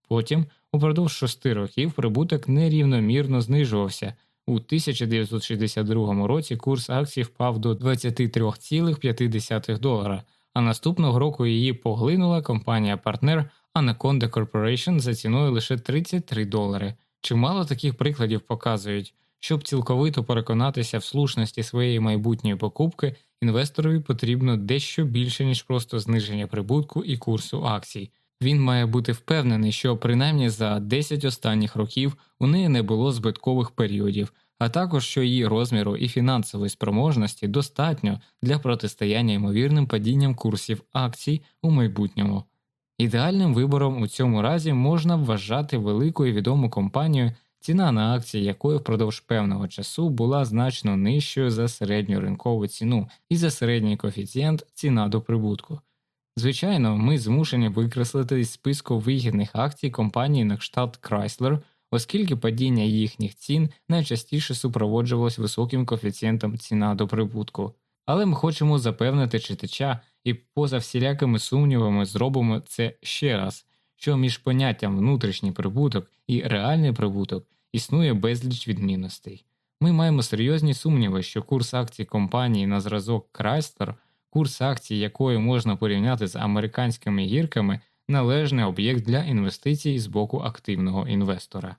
Потім, упродовж шести років, прибуток нерівномірно знижувався. У 1962 році курс акцій впав до 23,5 долара, а наступного року її поглинула компанія-партнер Anaconda Corporation за ціною лише 33 долари. Чимало таких прикладів показують, щоб цілковито переконатися в слушності своєї майбутньої покупки, інвесторові потрібно дещо більше, ніж просто зниження прибутку і курсу акцій. Він має бути впевнений, що принаймні за 10 останніх років у неї не було збиткових періодів, а також що її розміру і фінансової спроможності достатньо для протистояння ймовірним падінням курсів акцій у майбутньому. Ідеальним вибором у цьому разі можна вважати велику і відому компанію, ціна на акції якої впродовж певного часу була значно нижчою за середню ринкову ціну і за середній коефіцієнт ціна до прибутку. Звичайно, ми змушені викреслити із списку вигідних акцій компанії на кшталт Chrysler, оскільки падіння їхніх цін найчастіше супроводжувалось високим коефіцієнтом ціна до прибутку. Але ми хочемо запевнити читача і поза всілякими сумнівами зробимо це ще раз, що між поняттям внутрішній прибуток і реальний прибуток існує безліч відмінностей. Ми маємо серйозні сумніви, що курс акцій компанії на зразок Chrysler – курс акцій якої можна порівняти з американськими гірками, належний об'єкт для інвестицій з боку активного інвестора.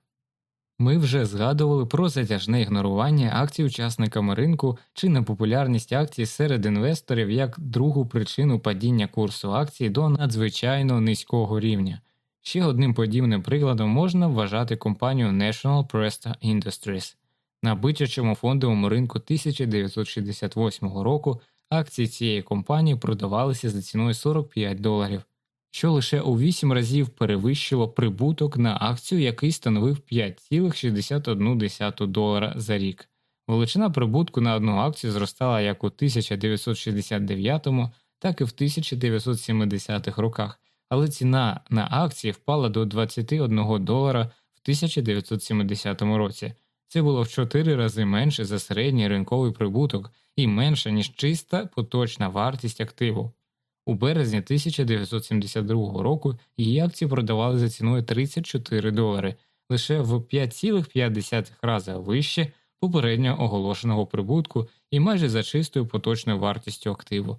Ми вже згадували про затяжне ігнорування акцій учасниками ринку чи непопулярність акцій серед інвесторів як другу причину падіння курсу акцій до надзвичайно низького рівня. Ще одним подібним прикладом можна вважати компанію National Presta Industries. На бичачому фондовому ринку 1968 року Акції цієї компанії продавалися за ціною 45 доларів, що лише у 8 разів перевищило прибуток на акцію, який становив 5,61 долара за рік. Величина прибутку на одну акцію зростала як у 1969, так і в 1970-х роках, але ціна на акції впала до 21 долара в 1970 році. Це було в 4 рази менше за середній ринковий прибуток і менше, ніж чиста поточна вартість активу. У березні 1972 року її акції продавали за ціною 34 долари, лише в 5,5 рази вище попередньо оголошеного прибутку і майже за чистою поточною вартістю активу.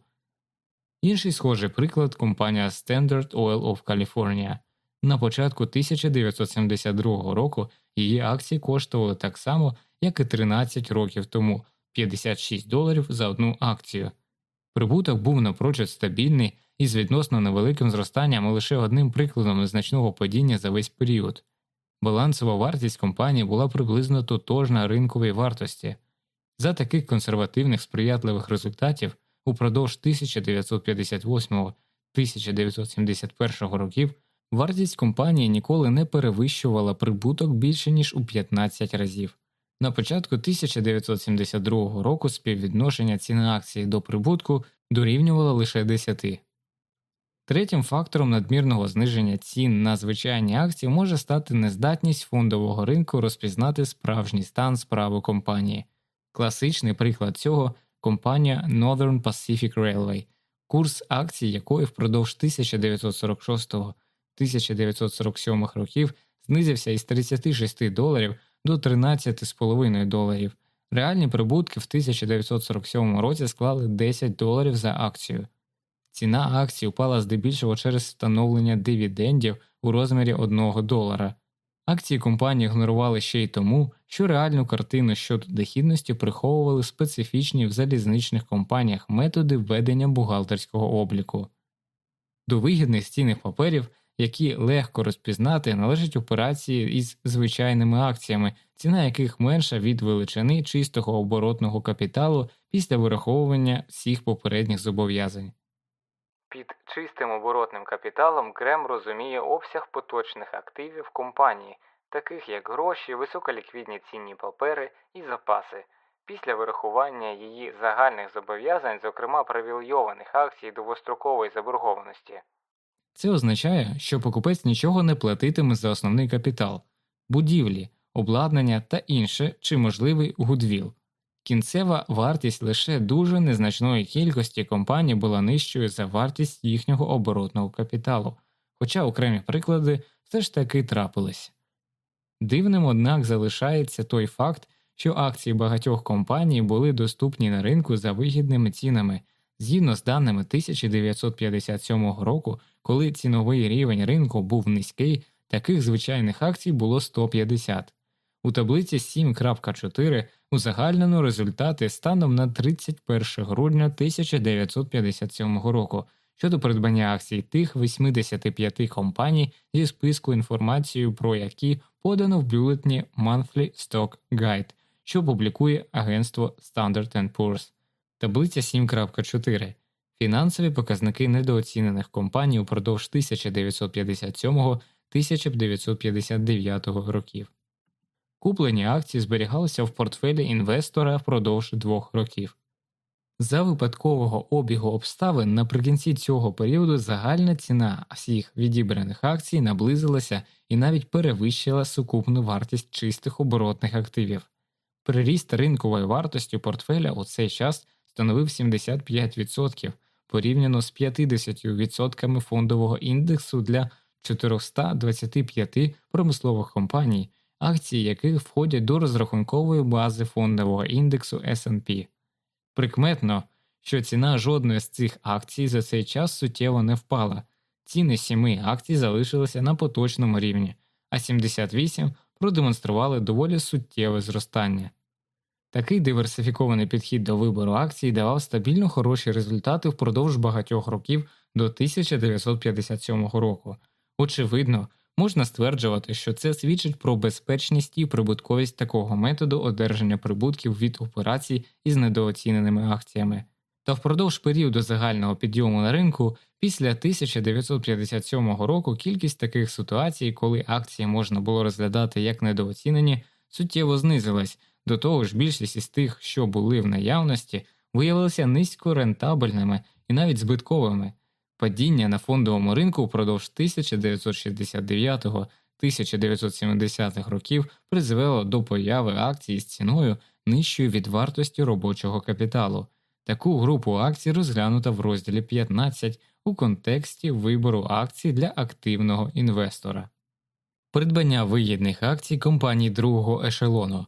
Інший схожий приклад компанія Standard Oil of California. На початку 1972 року її акції коштували так само, як і 13 років тому 56 доларів за одну акцію. Прибуток був напрочуд стабільний і з відносно невеликим зростанням лише одним прикладом незначного падіння за весь період. Балансова вартість компанії була приблизно тотожна ринковій вартості. За таких консервативних сприятливих результатів упродовж 1958-1971 років вартість компанії ніколи не перевищувала прибуток більше ніж у 15 разів. На початку 1972 року співвідношення ціни акції до прибутку дорівнювало лише 10. Третім фактором надмірного зниження цін на звичайні акції може стати нездатність фондового ринку розпізнати справжній стан справи компанії. Класичний приклад цього компанія Northern Pacific Railway, курс акцій якої впродовж 1946-1947 років знизився із 36 доларів до 13,5 доларів. Реальні прибутки в 1947 році склали 10 доларів за акцію. Ціна акцій упала здебільшого через встановлення дивідендів у розмірі 1 долара. Акції компанії ігнорували ще й тому, що реальну картину щодо дохідності приховували специфічні в залізничних компаніях методи введення бухгалтерського обліку. До вигідних цінних паперів, які легко розпізнати, належать операції із звичайними акціями, ціна яких менша від величини чистого оборотного капіталу після вираховування всіх попередніх зобов'язань. Під чистим оборотним капіталом Крем розуміє обсяг поточних активів компанії, таких як гроші, високоліквідні цінні папери і запаси, після вирахування її загальних зобов'язань, зокрема привілейованих акцій довгострокової заборгованості. Це означає, що покупець нічого не платитиме за основний капітал, будівлі, обладнання та інше чи можливий гудвіл. Кінцева вартість лише дуже незначної кількості компаній була нижчою за вартість їхнього оборотного капіталу, хоча окремі приклади все ж таки трапились. Дивним, однак, залишається той факт, що акції багатьох компаній були доступні на ринку за вигідними цінами згідно з даними 1957 року, коли ціновий рівень ринку був низький, таких звичайних акцій було 150. У таблиці 7.4 узагальнено результати станом на 31 грудня 1957 року щодо придбання акцій тих 85 компаній зі списку інформацією про які подано в бюлетні Monthly Stock Guide, що публікує агентство Standard Poor's. Таблиця 7.4 Фінансові показники недооцінених компаній упродовж 1957 1959 років. Куплені акції зберігалися в портфелі інвестора впродовж двох років. За випадкового обігу обставин наприкінці цього періоду загальна ціна всіх відібраних акцій наблизилася і навіть перевищила сукупну вартість чистих оборотних активів. Приріст ринкової вартості портфеля у цей час становив 75% порівняно з 50% фондового індексу для 425 промислових компаній акції яких входять до розрахункової бази фондового індексу SP. Прикметно, що ціна жодної з цих акцій за цей час суттєво не впала, ціни сіми акцій залишилися на поточному рівні, а 78 продемонстрували доволі суттєве зростання. Такий диверсифікований підхід до вибору акцій давав стабільно хороші результати впродовж багатьох років до 1957 року. Очевидно, Можна стверджувати, що це свідчить про безпечність і прибутковість такого методу одержання прибутків від операцій із недооціненими акціями. Та впродовж періоду загального підйому на ринку після 1957 року кількість таких ситуацій, коли акції можна було розглядати як недооцінені, суттєво знизилась, до того ж більшість із тих, що були в наявності, виявилися низько рентабельними і навіть збитковими. Падіння на фондовому ринку впродовж 1969-1970-х років призвело до появи акцій з ціною нижчою від вартості робочого капіталу. Таку групу акцій розглянута в розділі 15 у контексті вибору акцій для активного інвестора. Придбання вигідних акцій компаній другого ешелону.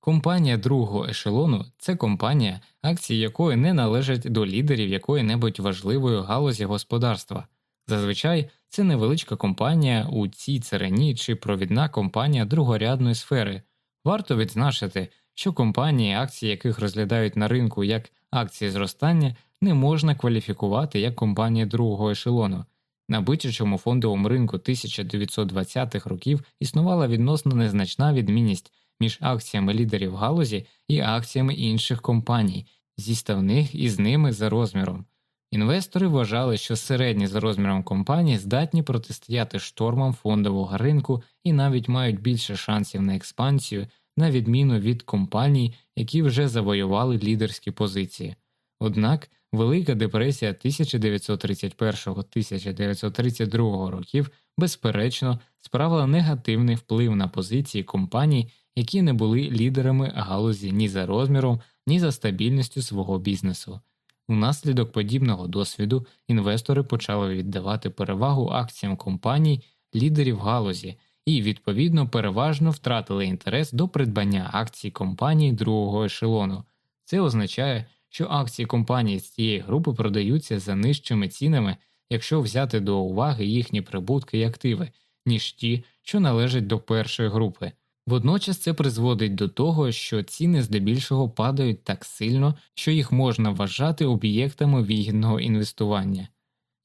Компанія другого ешелону це компанія, акції якої не належать до лідерів якої-небудь важливої галузі господарства. Зазвичай це невеличка компанія у цій царині чи провідна компанія другорядної сфери. Варто відзначити, що компанії, акції яких розглядають на ринку як акції зростання, не можна кваліфікувати як компанії другого ешелону. На бичачому фондовому ринку 1920-х років існувала відносно незначна відмінність між акціями лідерів галузі і акціями інших компаній, зіставних із ними за розміром. Інвестори вважали, що середні за розміром компанії здатні протистояти штормам фондового ринку і навіть мають більше шансів на експансію, на відміну від компаній, які вже завоювали лідерські позиції. Однак Велика депресія 1931-1932 років, безперечно, справила негативний вплив на позиції компаній, які не були лідерами галузі ні за розміром, ні за стабільністю свого бізнесу. Унаслідок подібного досвіду інвестори почали віддавати перевагу акціям компаній, лідерів галузі і, відповідно, переважно втратили інтерес до придбання акцій компаній другого ешелону. Це означає, що акції компаній з цієї групи продаються за нижчими цінами, якщо взяти до уваги їхні прибутки і активи, ніж ті, що належать до першої групи. Водночас це призводить до того, що ціни здебільшого падають так сильно, що їх можна вважати об'єктами вигідного інвестування.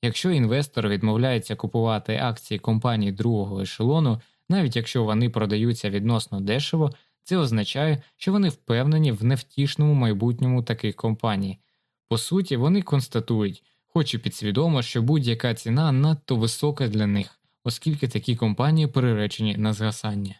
Якщо інвестор відмовляється купувати акції компаній другого ешелону, навіть якщо вони продаються відносно дешево, це означає, що вони впевнені в невтішному майбутньому таких компаній. По суті, вони констатують, хоч і підсвідомо, що будь-яка ціна надто висока для них, оскільки такі компанії переречені на згасання.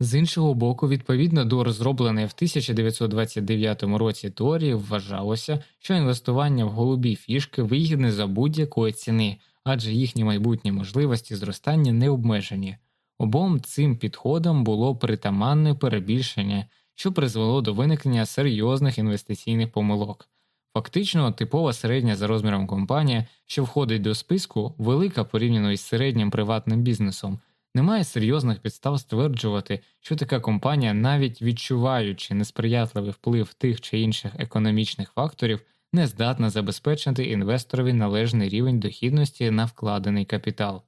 З іншого боку, відповідно до розробленої в 1929 році теорії, вважалося, що інвестування в голубі фішки вигідне за будь-якої ціни, адже їхні майбутні можливості зростання не обмежені. Обом цим підходам було притаманне перебільшення, що призвело до виникнення серйозних інвестиційних помилок. Фактично, типова середня за розміром компанія, що входить до списку, велика порівняно із середнім приватним бізнесом, немає серйозних підстав стверджувати, що така компанія, навіть відчуваючи несприятливий вплив тих чи інших економічних факторів, не здатна забезпечити інвесторові належний рівень дохідності на вкладений капітал.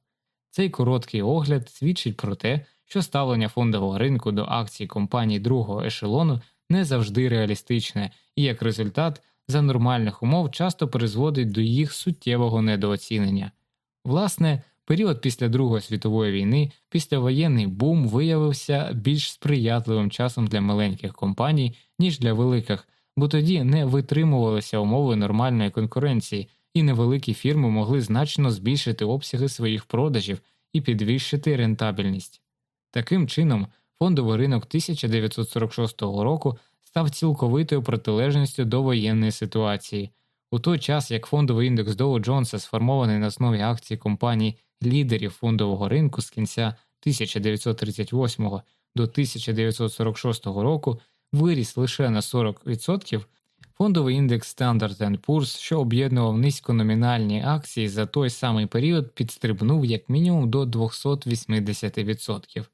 Цей короткий огляд свідчить про те, що ставлення фондового ринку до акцій компаній другого ешелону не завжди реалістичне і, як результат, за нормальних умов часто призводить до їх суттєвого недооцінення. Власне, період після Другої світової війни, післявоєнний бум виявився більш сприятливим часом для маленьких компаній, ніж для великих, бо тоді не витримувалися умови нормальної конкуренції і невеликі фірми могли значно збільшити обсяги своїх продажів і підвищити рентабельність. Таким чином, фондовий ринок 1946 року став цілковитою протилежністю до воєнної ситуації. У той час як фондовий індекс Доу Джонса, сформований на основі акцій компаній лідерів фондового ринку з кінця 1938 до 1946 року, виріс лише на 40%, Фондовий індекс Standard Poor's, що об'єднував низькономінальні акції за той самий період, підстрибнув як мінімум до 280%.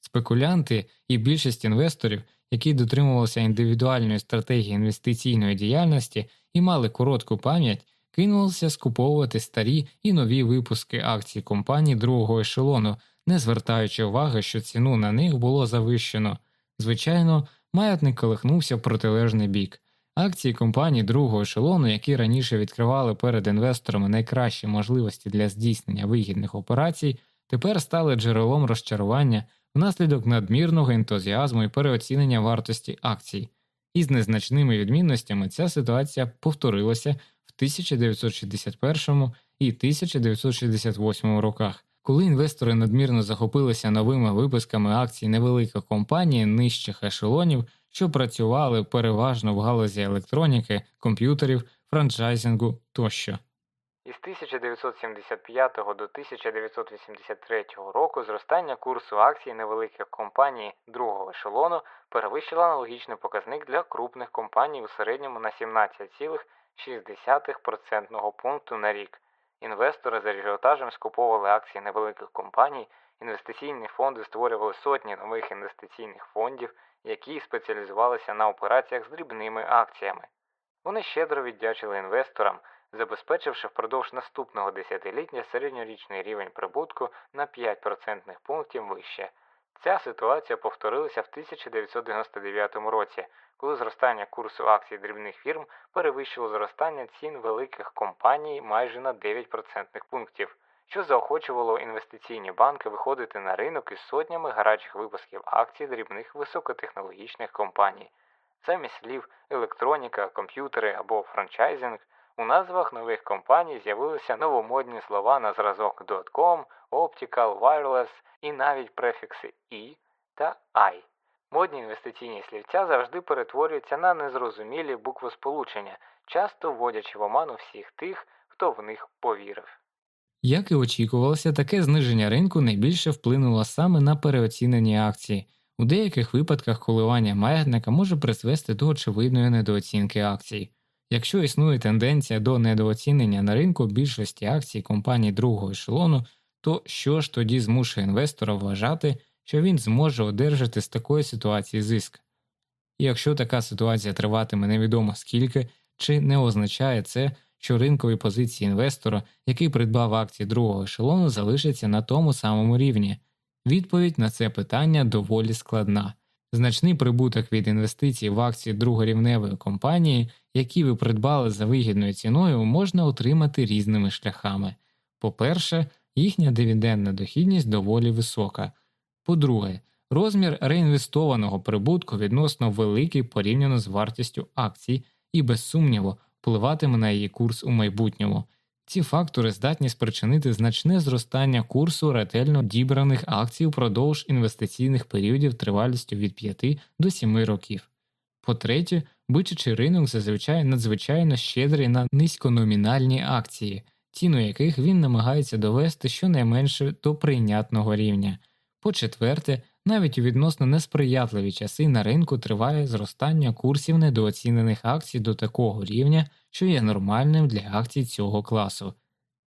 Спекулянти і більшість інвесторів, які дотримувалися індивідуальної стратегії інвестиційної діяльності і мали коротку пам'ять, кинулися скуповувати старі і нові випуски акцій компаній другого ешелону, не звертаючи уваги, що ціну на них було завищено. Звичайно, маятник колихнувся в протилежний бік. Акції компаній другого ешелону, які раніше відкривали перед інвесторами найкращі можливості для здійснення вигідних операцій, тепер стали джерелом розчарування внаслідок надмірного ентузіазму і переоцінення вартості акцій. Із незначними відмінностями ця ситуація повторилася 1961 і 1968 роках, коли інвестори надмірно захопилися новими випусками акцій невеликих компаній нижчих ешелонів що працювали переважно в галузі електроніки, комп'ютерів, франчайзингу тощо. Із 1975 до 1983 року зростання курсу акцій невеликих компаній другого ешелону перевищило аналогічний показник для крупних компаній у середньому на 17,6% пункту на рік. Інвестори за ажіотажем скуповували акції невеликих компаній, інвестиційні фонди створювали сотні нових інвестиційних фондів, які спеціалізувалися на операціях з дрібними акціями. Вони щедро віддячили інвесторам, забезпечивши впродовж наступного десятиліття середньорічний рівень прибутку на 5% пунктів вище. Ця ситуація повторилася в 1999 році, коли зростання курсу акцій дрібних фірм перевищило зростання цін великих компаній майже на 9% пунктів, що заохочувало інвестиційні банки виходити на ринок із сотнями гарячих випусків акцій дрібних високотехнологічних компаній. Замість слів електроніка, комп'ютери або франчайзинг у назвах нових компаній з'явилися новомодні слова на зразок .com, Optical, Wireless і навіть префікси «і» та «I». Модні інвестиційні слівця завжди перетворюються на незрозумілі буквосполучення, часто вводячи в оману всіх тих, хто в них повірив. Як і очікувалося, таке зниження ринку найбільше вплинуло саме на переоцінені акції. У деяких випадках коливання маятника може призвести до очевидної недооцінки акцій. Якщо існує тенденція до недооцінення на ринку більшості акцій компаній другого ешелону, то що ж тоді змушує інвестора вважати, що він зможе одержати з такої ситуації зиск? І якщо така ситуація триватиме невідомо скільки, чи не означає це, що ринкові позиції інвестора, який придбав акції другого ешелону, залишаться на тому самому рівні? Відповідь на це питання доволі складна. Значний прибуток від інвестицій в акції другорівневої компанії, які ви придбали за вигідною ціною, можна отримати різними шляхами. По-перше, їхня дивідендна дохідність доволі висока. По-друге, розмір реінвестованого прибутку відносно великий порівняно з вартістю акцій і, без сумніву, впливатиме на її курс у майбутньому. Ці фактори здатні спричинити значне зростання курсу ретельно дібраних акцій упродовж інвестиційних періодів тривалістю від 5 до 7 років. По-третє, бичачий ринок зазвичай надзвичайно щедрий на низькономінальні акції, ціну яких він намагається довести щонайменше до прийнятного рівня. По-четверте, навіть у відносно несприятливі часи на ринку триває зростання курсів недооцінених акцій до такого рівня, що є нормальним для акцій цього класу.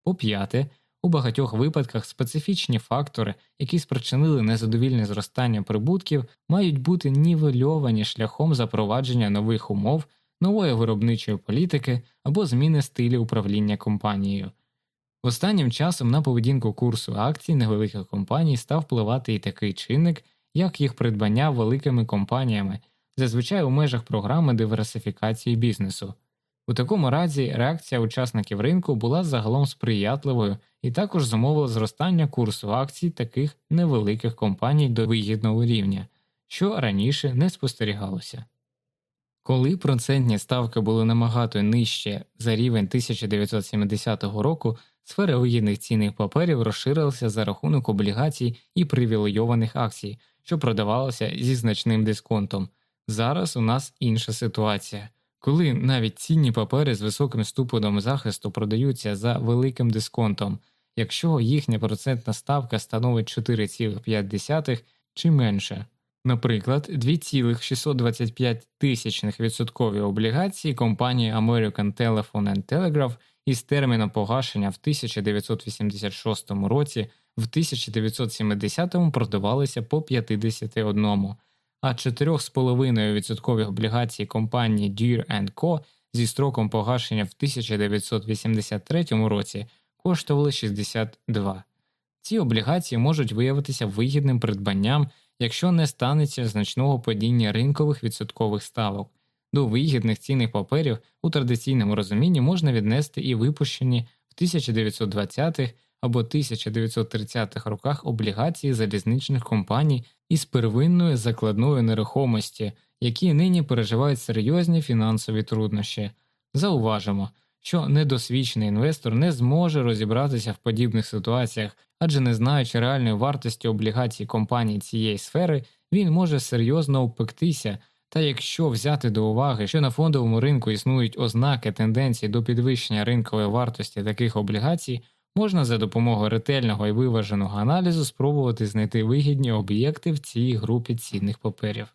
По п'яте, у багатьох випадках специфічні фактори, які спричинили незадовільне зростання прибутків, мають бути нівельовані шляхом запровадження нових умов, нової виробничої політики або зміни стилю управління компанією. Останнім часом на поведінку курсу акцій невеликих компаній став впливати і такий чинник, як їх придбання великими компаніями, зазвичай у межах програми диверсифікації бізнесу. У такому разі реакція учасників ринку була загалом сприятливою і також зумовила зростання курсу акцій таких невеликих компаній до вигідного рівня, що раніше не спостерігалося. Коли процентні ставки були набагато нижче за рівень 1970 року, сфера вигідних цінних паперів розширилася за рахунок облігацій і привілейованих акцій, що продавалося зі значним дисконтом. Зараз у нас інша ситуація. Коли навіть цінні папери з високим ступенем захисту продаються за великим дисконтом, якщо їхня процентна ставка становить 4,5 чи менше. Наприклад, 2,625 тисячних відсоткові облігації компанії American Telephone and Telegraph із терміном погашення в 1986 році в 1970 продавалися по 51, а 4,5% облігацій компанії Deere Co. зі строком погашення в 1983 році коштували 62. Ці облігації можуть виявитися вигідним придбанням, якщо не станеться значного падіння ринкових відсоткових ставок. До вигідних цінних паперів у традиційному розумінні можна віднести і випущені в 1920-х або 1930-х роках облігації залізничних компаній із первинною закладною нерухомості, які нині переживають серйозні фінансові труднощі. Зауважимо, що недосвідчений інвестор не зможе розібратися в подібних ситуаціях, адже не знаючи реальної вартості облігацій компаній цієї сфери, він може серйозно упектися, Та якщо взяти до уваги, що на фондовому ринку існують ознаки тенденції до підвищення ринкової вартості таких облігацій, можна за допомогою ретельного і виваженого аналізу спробувати знайти вигідні об'єкти в цій групі цінних паперів.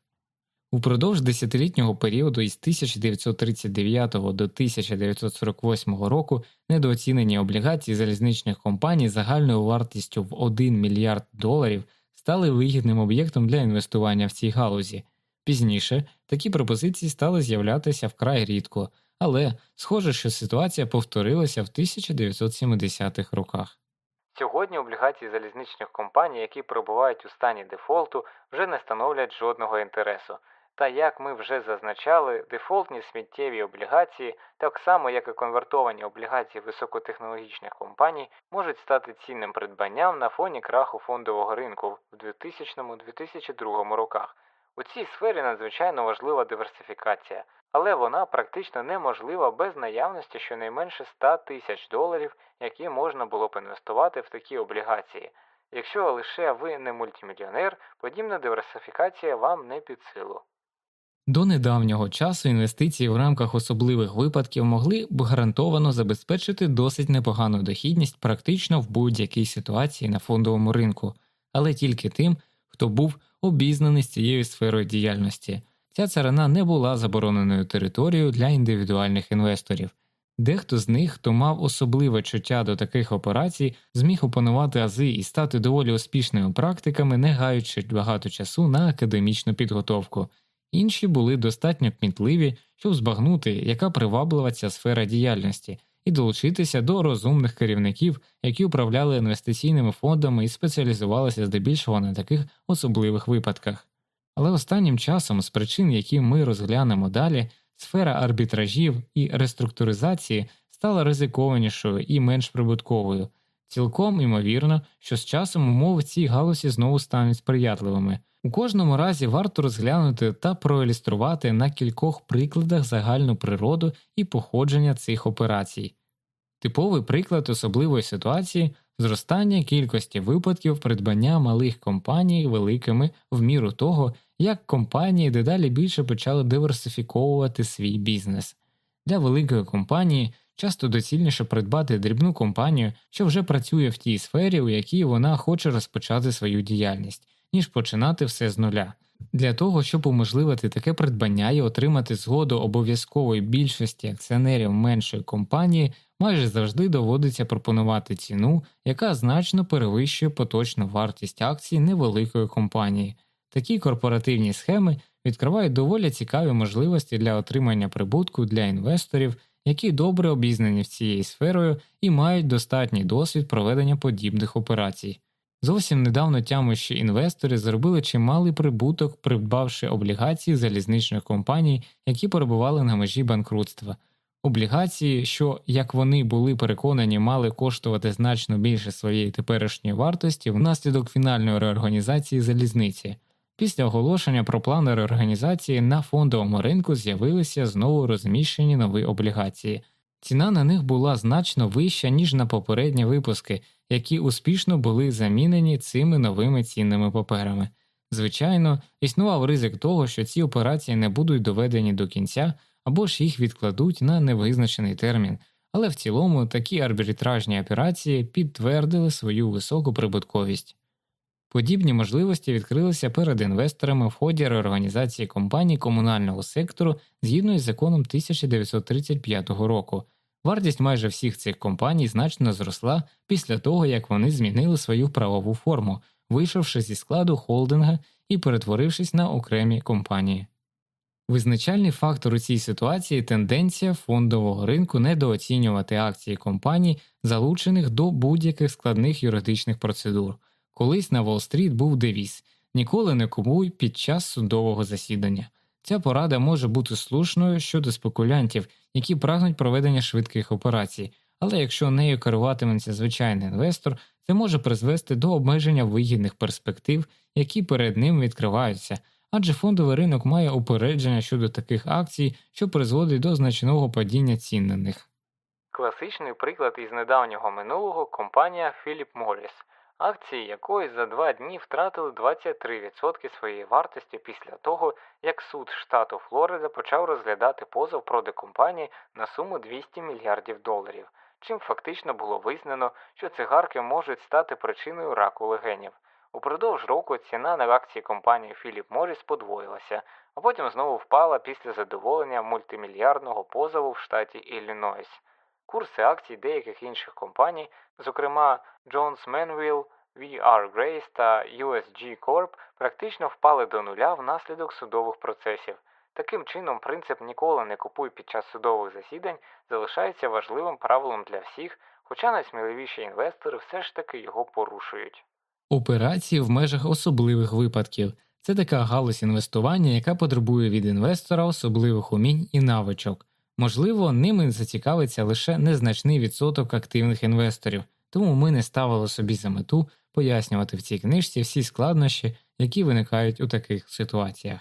Упродовж десятилітнього періоду із 1939 до 1948 року недооцінені облігації залізничних компаній загальною вартістю в 1 мільярд доларів стали вигідним об'єктом для інвестування в цій галузі. Пізніше такі пропозиції стали з'являтися вкрай рідко, але схоже, що ситуація повторилася в 1970-х роках. Сьогодні облігації залізничних компаній, які перебувають у стані дефолту, вже не становлять жодного інтересу. Та як ми вже зазначали, дефолтні сміттєві облігації, так само як і конвертовані облігації високотехнологічних компаній, можуть стати цінним придбанням на фоні краху фондового ринку в 2000-2002 роках. У цій сфері надзвичайно важлива диверсифікація, але вона практично неможлива без наявності щонайменше 100 тисяч доларів, які можна було б інвестувати в такі облігації. Якщо лише ви не мультимільйонер, подібна диверсифікація вам не під силу. До недавнього часу інвестиції в рамках особливих випадків могли б гарантовано забезпечити досить непогану дохідність практично в будь-якій ситуації на фондовому ринку, але тільки тим, хто був обізнаний з цією сферою діяльності. Ця царина не була забороненою територією для індивідуальних інвесторів. Дехто з них, хто мав особливе чуття до таких операцій, зміг опанувати ази і стати доволі успішними практиками, не гаючи багато часу на академічну підготовку. Інші були достатньо кмітливі, щоб збагнути, яка приваблива ця сфера діяльності, і долучитися до розумних керівників, які управляли інвестиційними фондами і спеціалізувалися здебільшого на таких особливих випадках. Але останнім часом, з причин, які ми розглянемо далі, сфера арбітражів і реструктуризації стала ризикованішою і менш прибутковою. Цілком імовірно, що з часом умови в цій галузі знову стануть сприятливими. У кожному разі варто розглянути та проілюструвати на кількох прикладах загальну природу і походження цих операцій. Типовий приклад особливої ситуації зростання кількості випадків придбання малих компаній великими в міру того, як компанії дедалі більше почали диверсифіковувати свій бізнес. Для великої компанії часто доцільніше придбати дрібну компанію, що вже працює в тій сфері, у якій вона хоче розпочати свою діяльність ніж починати все з нуля. Для того, щоб уможливити таке придбання і отримати згоду обов'язкової більшості акціонерів меншої компанії, майже завжди доводиться пропонувати ціну, яка значно перевищує поточну вартість акцій невеликої компанії. Такі корпоративні схеми відкривають доволі цікаві можливості для отримання прибутку для інвесторів, які добре обізнані в цією сферою і мають достатній досвід проведення подібних операцій. Зовсім недавно тямощі інвестори зробили чималий прибуток, придбавши облігації залізничних компаній, які перебували на межі банкрутства. Облігації, що, як вони були переконані, мали коштувати значно більше своєї теперішньої вартості внаслідок фінальної реорганізації залізниці. Після оголошення про плани реорганізації на фондовому ринку з'явилися знову розміщені нові облігації. Ціна на них була значно вища, ніж на попередні випуски, які успішно були замінені цими новими цінними паперами. Звичайно, існував ризик того, що ці операції не будуть доведені до кінця або ж їх відкладуть на невизначений термін, але в цілому такі арбітражні операції підтвердили свою високу прибутковість. Подібні можливості відкрилися перед інвесторами в ході реорганізації компаній комунального сектору згідно із законом 1935 року. Вартість майже всіх цих компаній значно зросла після того, як вони змінили свою правову форму, вийшовши зі складу холдинга і перетворившись на окремі компанії. Визначальний фактор у цій ситуації тенденція фондового ринку недооцінювати акції компаній, залучених до будь-яких складних юридичних процедур. Колись на Уолл-стріт був девіз ніколи не купуй під час судового засідання. Ця порада може бути слушною щодо спекулянтів, які прагнуть проведення швидких операцій, але якщо нею керуватиметься звичайний інвестор, це може призвести до обмеження вигідних перспектив, які перед ним відкриваються, адже фондовий ринок має упередження щодо таких акцій, що призводить до значного падіння цін на них. Класичний приклад із недавнього минулого компанія Philip Morris – акції якої за два дні втратили 23% своєї вартості після того, як суд штату Флорида почав розглядати позов проти компанії на суму 200 мільярдів доларів, чим фактично було визнано, що цигарки можуть стати причиною раку легенів. Упродовж року ціна на акції компанії Philip Morris подвоїлася, а потім знову впала після задоволення мультимільярдного позову в штаті Іллінойс. Курси акцій деяких інших компаній, зокрема Jones Manville, VR Grace та USG Corp, практично впали до нуля внаслідок судових процесів. Таким чином, принцип ніколи не купуй під час судових засідань залишається важливим правилом для всіх, хоча найсміливіші інвестори все ж таки його порушують. Операції в межах особливих випадків це така галузь інвестування, яка потребує від інвестора особливих умінь і навичок. Можливо, ними зацікавиться лише незначний відсоток активних інвесторів, тому ми не ставили собі за мету пояснювати в цій книжці всі складнощі, які виникають у таких ситуаціях.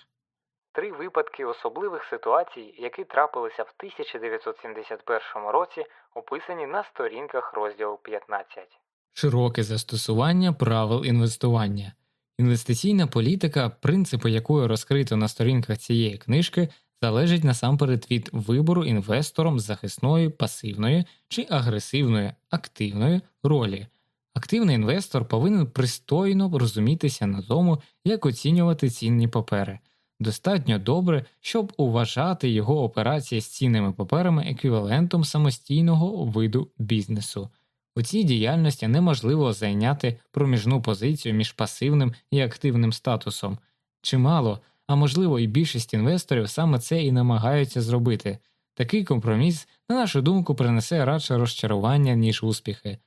Три випадки особливих ситуацій, які трапилися в 1971 році, описані на сторінках розділу 15. Широке застосування правил інвестування. Інвестиційна політика, принципи якої розкрито на сторінках цієї книжки, залежить насамперед від вибору інвестором захисної, пасивної чи агресивної активної ролі. Активний інвестор повинен пристойно розумітися на тому, як оцінювати цінні папери. Достатньо добре, щоб уважати його операції з цінними паперами еквівалентом самостійного виду бізнесу. У цій діяльності неможливо зайняти проміжну позицію між пасивним і активним статусом. Чимало, а можливо і більшість інвесторів саме це і намагаються зробити. Такий компроміс, на нашу думку, принесе радше розчарування, ніж успіхи.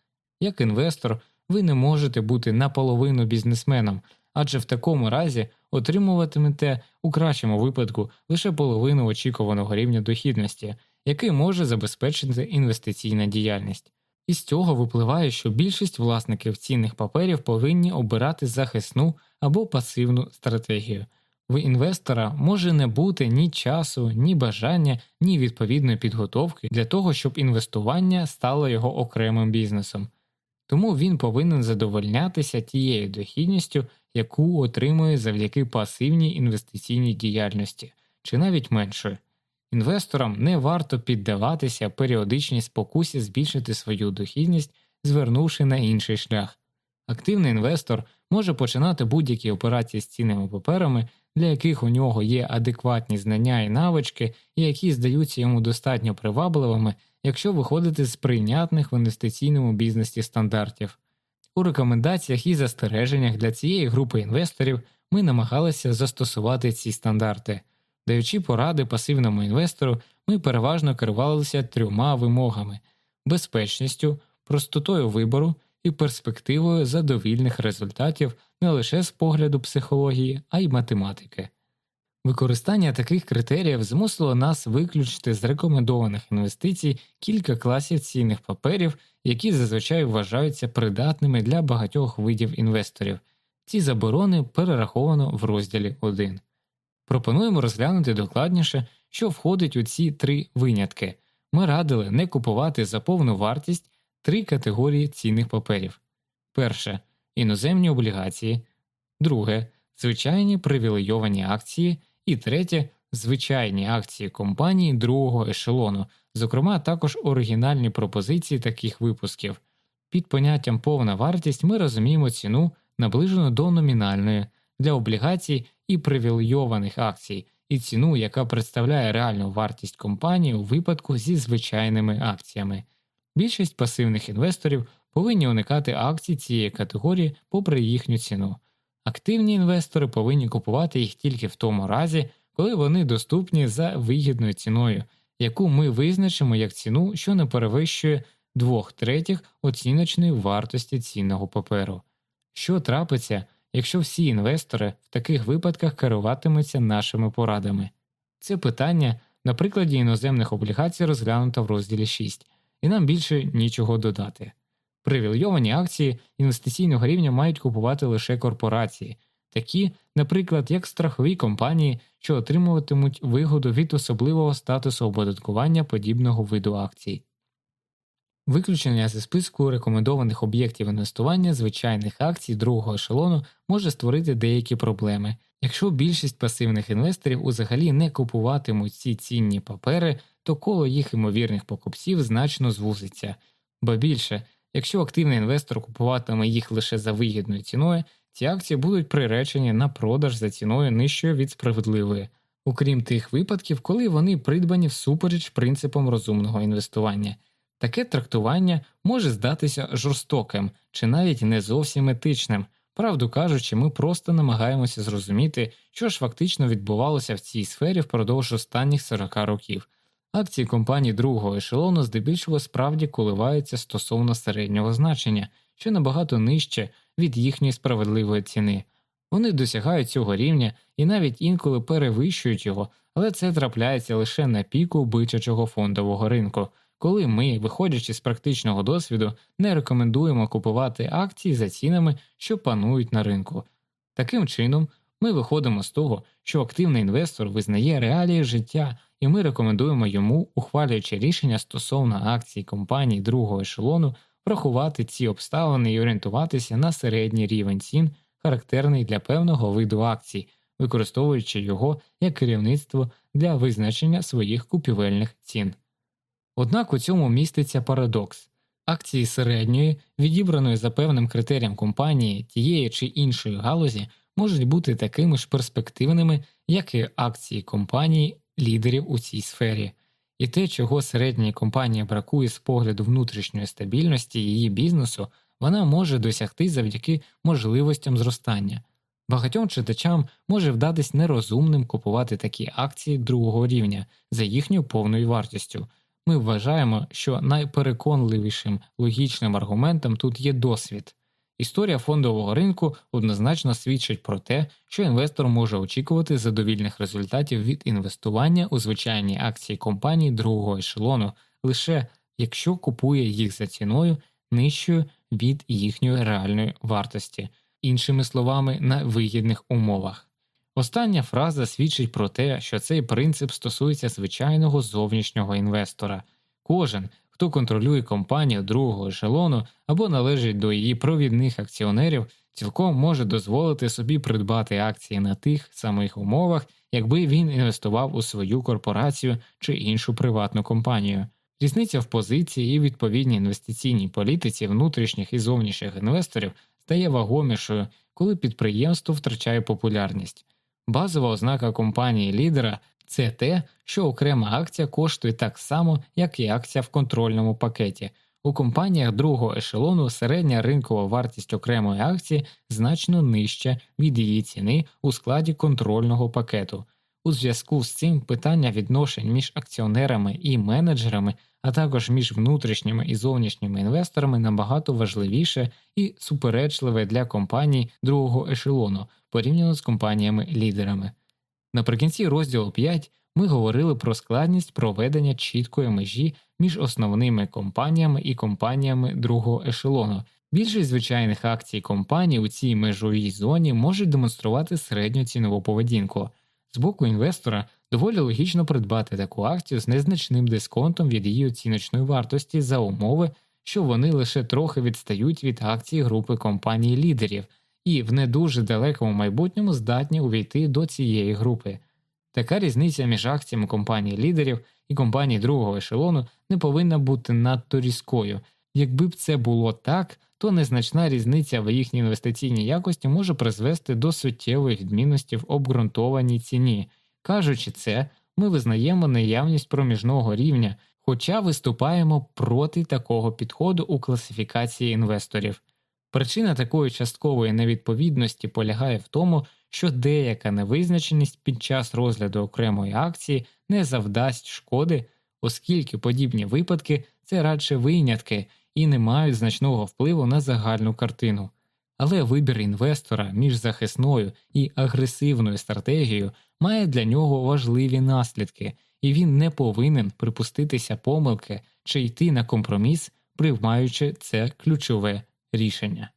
Як інвестор, ви не можете бути наполовину бізнесменом, адже в такому разі отримуватимете у кращому випадку лише половину очікуваного рівня дохідності, який може забезпечити інвестиційна діяльність. Із цього випливає, що більшість власників цінних паперів повинні обирати захисну або пасивну стратегію. В інвестора може не бути ні часу, ні бажання, ні відповідної підготовки для того, щоб інвестування стало його окремим бізнесом, тому він повинен задовольнятися тією дохідністю, яку отримує завдяки пасивній інвестиційній діяльності, чи навіть меншою. Інвесторам не варто піддаватися періодичній спокусі збільшити свою дохідність, звернувши на інший шлях. Активний інвестор може починати будь-які операції з цінними паперами, для яких у нього є адекватні знання і навички, і які здаються йому достатньо привабливими, якщо виходити з прийнятних в інвестиційному бізнесі стандартів. У рекомендаціях і застереженнях для цієї групи інвесторів ми намагалися застосувати ці стандарти. Даючи поради пасивному інвестору, ми переважно керувалися трьома вимогами безпечністю, простотою вибору і перспективою задовільних результатів не лише з погляду психології, а й математики. Використання таких критеріїв змусило нас виключити з рекомендованих інвестицій кілька класів цінних паперів, які зазвичай вважаються придатними для багатьох видів інвесторів. Ці заборони перераховано в розділі 1. Пропонуємо розглянути докладніше, що входить у ці три винятки. Ми радили не купувати за повну вартість три категорії цінних паперів: перше іноземні облігації, друге звичайні привілейовані акції, і третє звичайні акції компанії другого ешелону, зокрема також оригінальні пропозиції таких випусків. Під поняттям повна вартість ми розуміємо ціну наближену до номінальної для облігацій і привілейованих акцій, і ціну, яка представляє реальну вартість компанії у випадку зі звичайними акціями. Більшість пасивних інвесторів повинні уникати акцій цієї категорії попри їхню ціну. Активні інвестори повинні купувати їх тільки в тому разі, коли вони доступні за вигідною ціною, яку ми визначимо як ціну, що не перевищує двох третіх оціночної вартості цінного паперу. Що трапиться, якщо всі інвестори в таких випадках керуватимуться нашими порадами? Це питання на прикладі іноземних облігацій розглянуто в розділі 6, і нам більше нічого додати. Привілейовані акції інвестиційного рівня мають купувати лише корпорації, такі, наприклад, як страхові компанії, що отримуватимуть вигоду від особливого статусу оподаткування подібного виду акцій. Виключення зі списку рекомендованих об'єктів інвестування звичайних акцій другого ешелону може створити деякі проблеми. Якщо більшість пасивних інвесторів узагалі не купуватимуть ці цінні папери, то коло їх ймовірних покупців значно звузиться, ба більше, якщо активний інвестор купуватиме їх лише за вигідною ціною, ці акції будуть приречені на продаж за ціною нижчою від справедливої, окрім тих випадків, коли вони придбані всупереч принципам розумного інвестування. Таке трактування може здатися жорстоким чи навіть не зовсім етичним. Правду кажучи, ми просто намагаємося зрозуміти, що ж фактично відбувалося в цій сфері впродовж останніх 40 років. Акції компаній другого ешелону здебільшого справді коливаються стосовно середнього значення, що набагато нижче від їхньої справедливої ціни. Вони досягають цього рівня і навіть інколи перевищують його, але це трапляється лише на піку бичачого фондового ринку коли ми, виходячи з практичного досвіду, не рекомендуємо купувати акції за цінами, що панують на ринку. Таким чином, ми виходимо з того, що активний інвестор визнає реалії життя, і ми рекомендуємо йому, ухвалюючи рішення стосовно акцій компаній другого ешелону, врахувати ці обставини і орієнтуватися на середній рівень цін, характерний для певного виду акцій, використовуючи його як керівництво для визначення своїх купівельних цін. Однак у цьому міститься парадокс акції середньої, відібраної за певним критерієм компанії тієї чи іншої галузі, можуть бути такими ж перспективними, як і акції компаній лідерів у цій сфері, і те, чого середній компанії бракує з погляду внутрішньої стабільності її бізнесу, вона може досягти завдяки можливостям зростання. Багатьом читачам може вдатись нерозумним купувати такі акції другого рівня за їхньою повною вартістю. Ми вважаємо, що найпереконливішим логічним аргументом тут є досвід. Історія фондового ринку однозначно свідчить про те, що інвестор може очікувати задовільних результатів від інвестування у звичайні акції компаній другого ешелону, лише якщо купує їх за ціною нижчою від їхньої реальної вартості, іншими словами, на вигідних умовах. Остання фраза свідчить про те, що цей принцип стосується звичайного зовнішнього інвестора. Кожен, хто контролює компанію другого ешелону або належить до її провідних акціонерів, цілком може дозволити собі придбати акції на тих самих умовах, якби він інвестував у свою корпорацію чи іншу приватну компанію. Різниця в позиції і відповідній інвестиційній політиці внутрішніх і зовнішніх інвесторів стає вагомішою, коли підприємство втрачає популярність. Базова ознака компанії лідера це те, що окрема акція коштує так само, як і акція в контрольному пакеті. У компаніях другого ешелону середня ринкова вартість окремої акції значно нижча від її ціни у складі контрольного пакету. У зв'язку з цим питання відношень між акціонерами і менеджерами, а також між внутрішніми і зовнішніми інвесторами набагато важливіше і суперечливе для компаній другого ешелону порівняно з компаніями-лідерами. Наприкінці розділу 5 ми говорили про складність проведення чіткої межі між основними компаніями і компаніями другого ешелону. Більшість звичайних акцій компаній у цій межовій зоні можуть демонструвати середню цінову поведінку. З боку інвестора доволі логічно придбати таку акцію з незначним дисконтом від її оціночної вартості за умови, що вони лише трохи відстають від акцій групи компаній лідерів і в не дуже далекому майбутньому здатні увійти до цієї групи. Така різниця між акціями компаній лідерів і компаній другого ешелону не повинна бути надто різкою. Якби б це було так, то незначна різниця в їхній інвестиційній якості може призвести до суттєвої відмінності в обґрунтованій ціні. Кажучи це, ми визнаємо наявність проміжного рівня, хоча виступаємо проти такого підходу у класифікації інвесторів. Причина такої часткової невідповідності полягає в тому, що деяка невизначеність під час розгляду окремої акції не завдасть шкоди, оскільки подібні випадки це радше винятки і не мають значного впливу на загальну картину. Але вибір інвестора між захисною і агресивною стратегією має для нього важливі наслідки, і він не повинен припуститися помилки чи йти на компроміс, приймаючи це ключове рішення.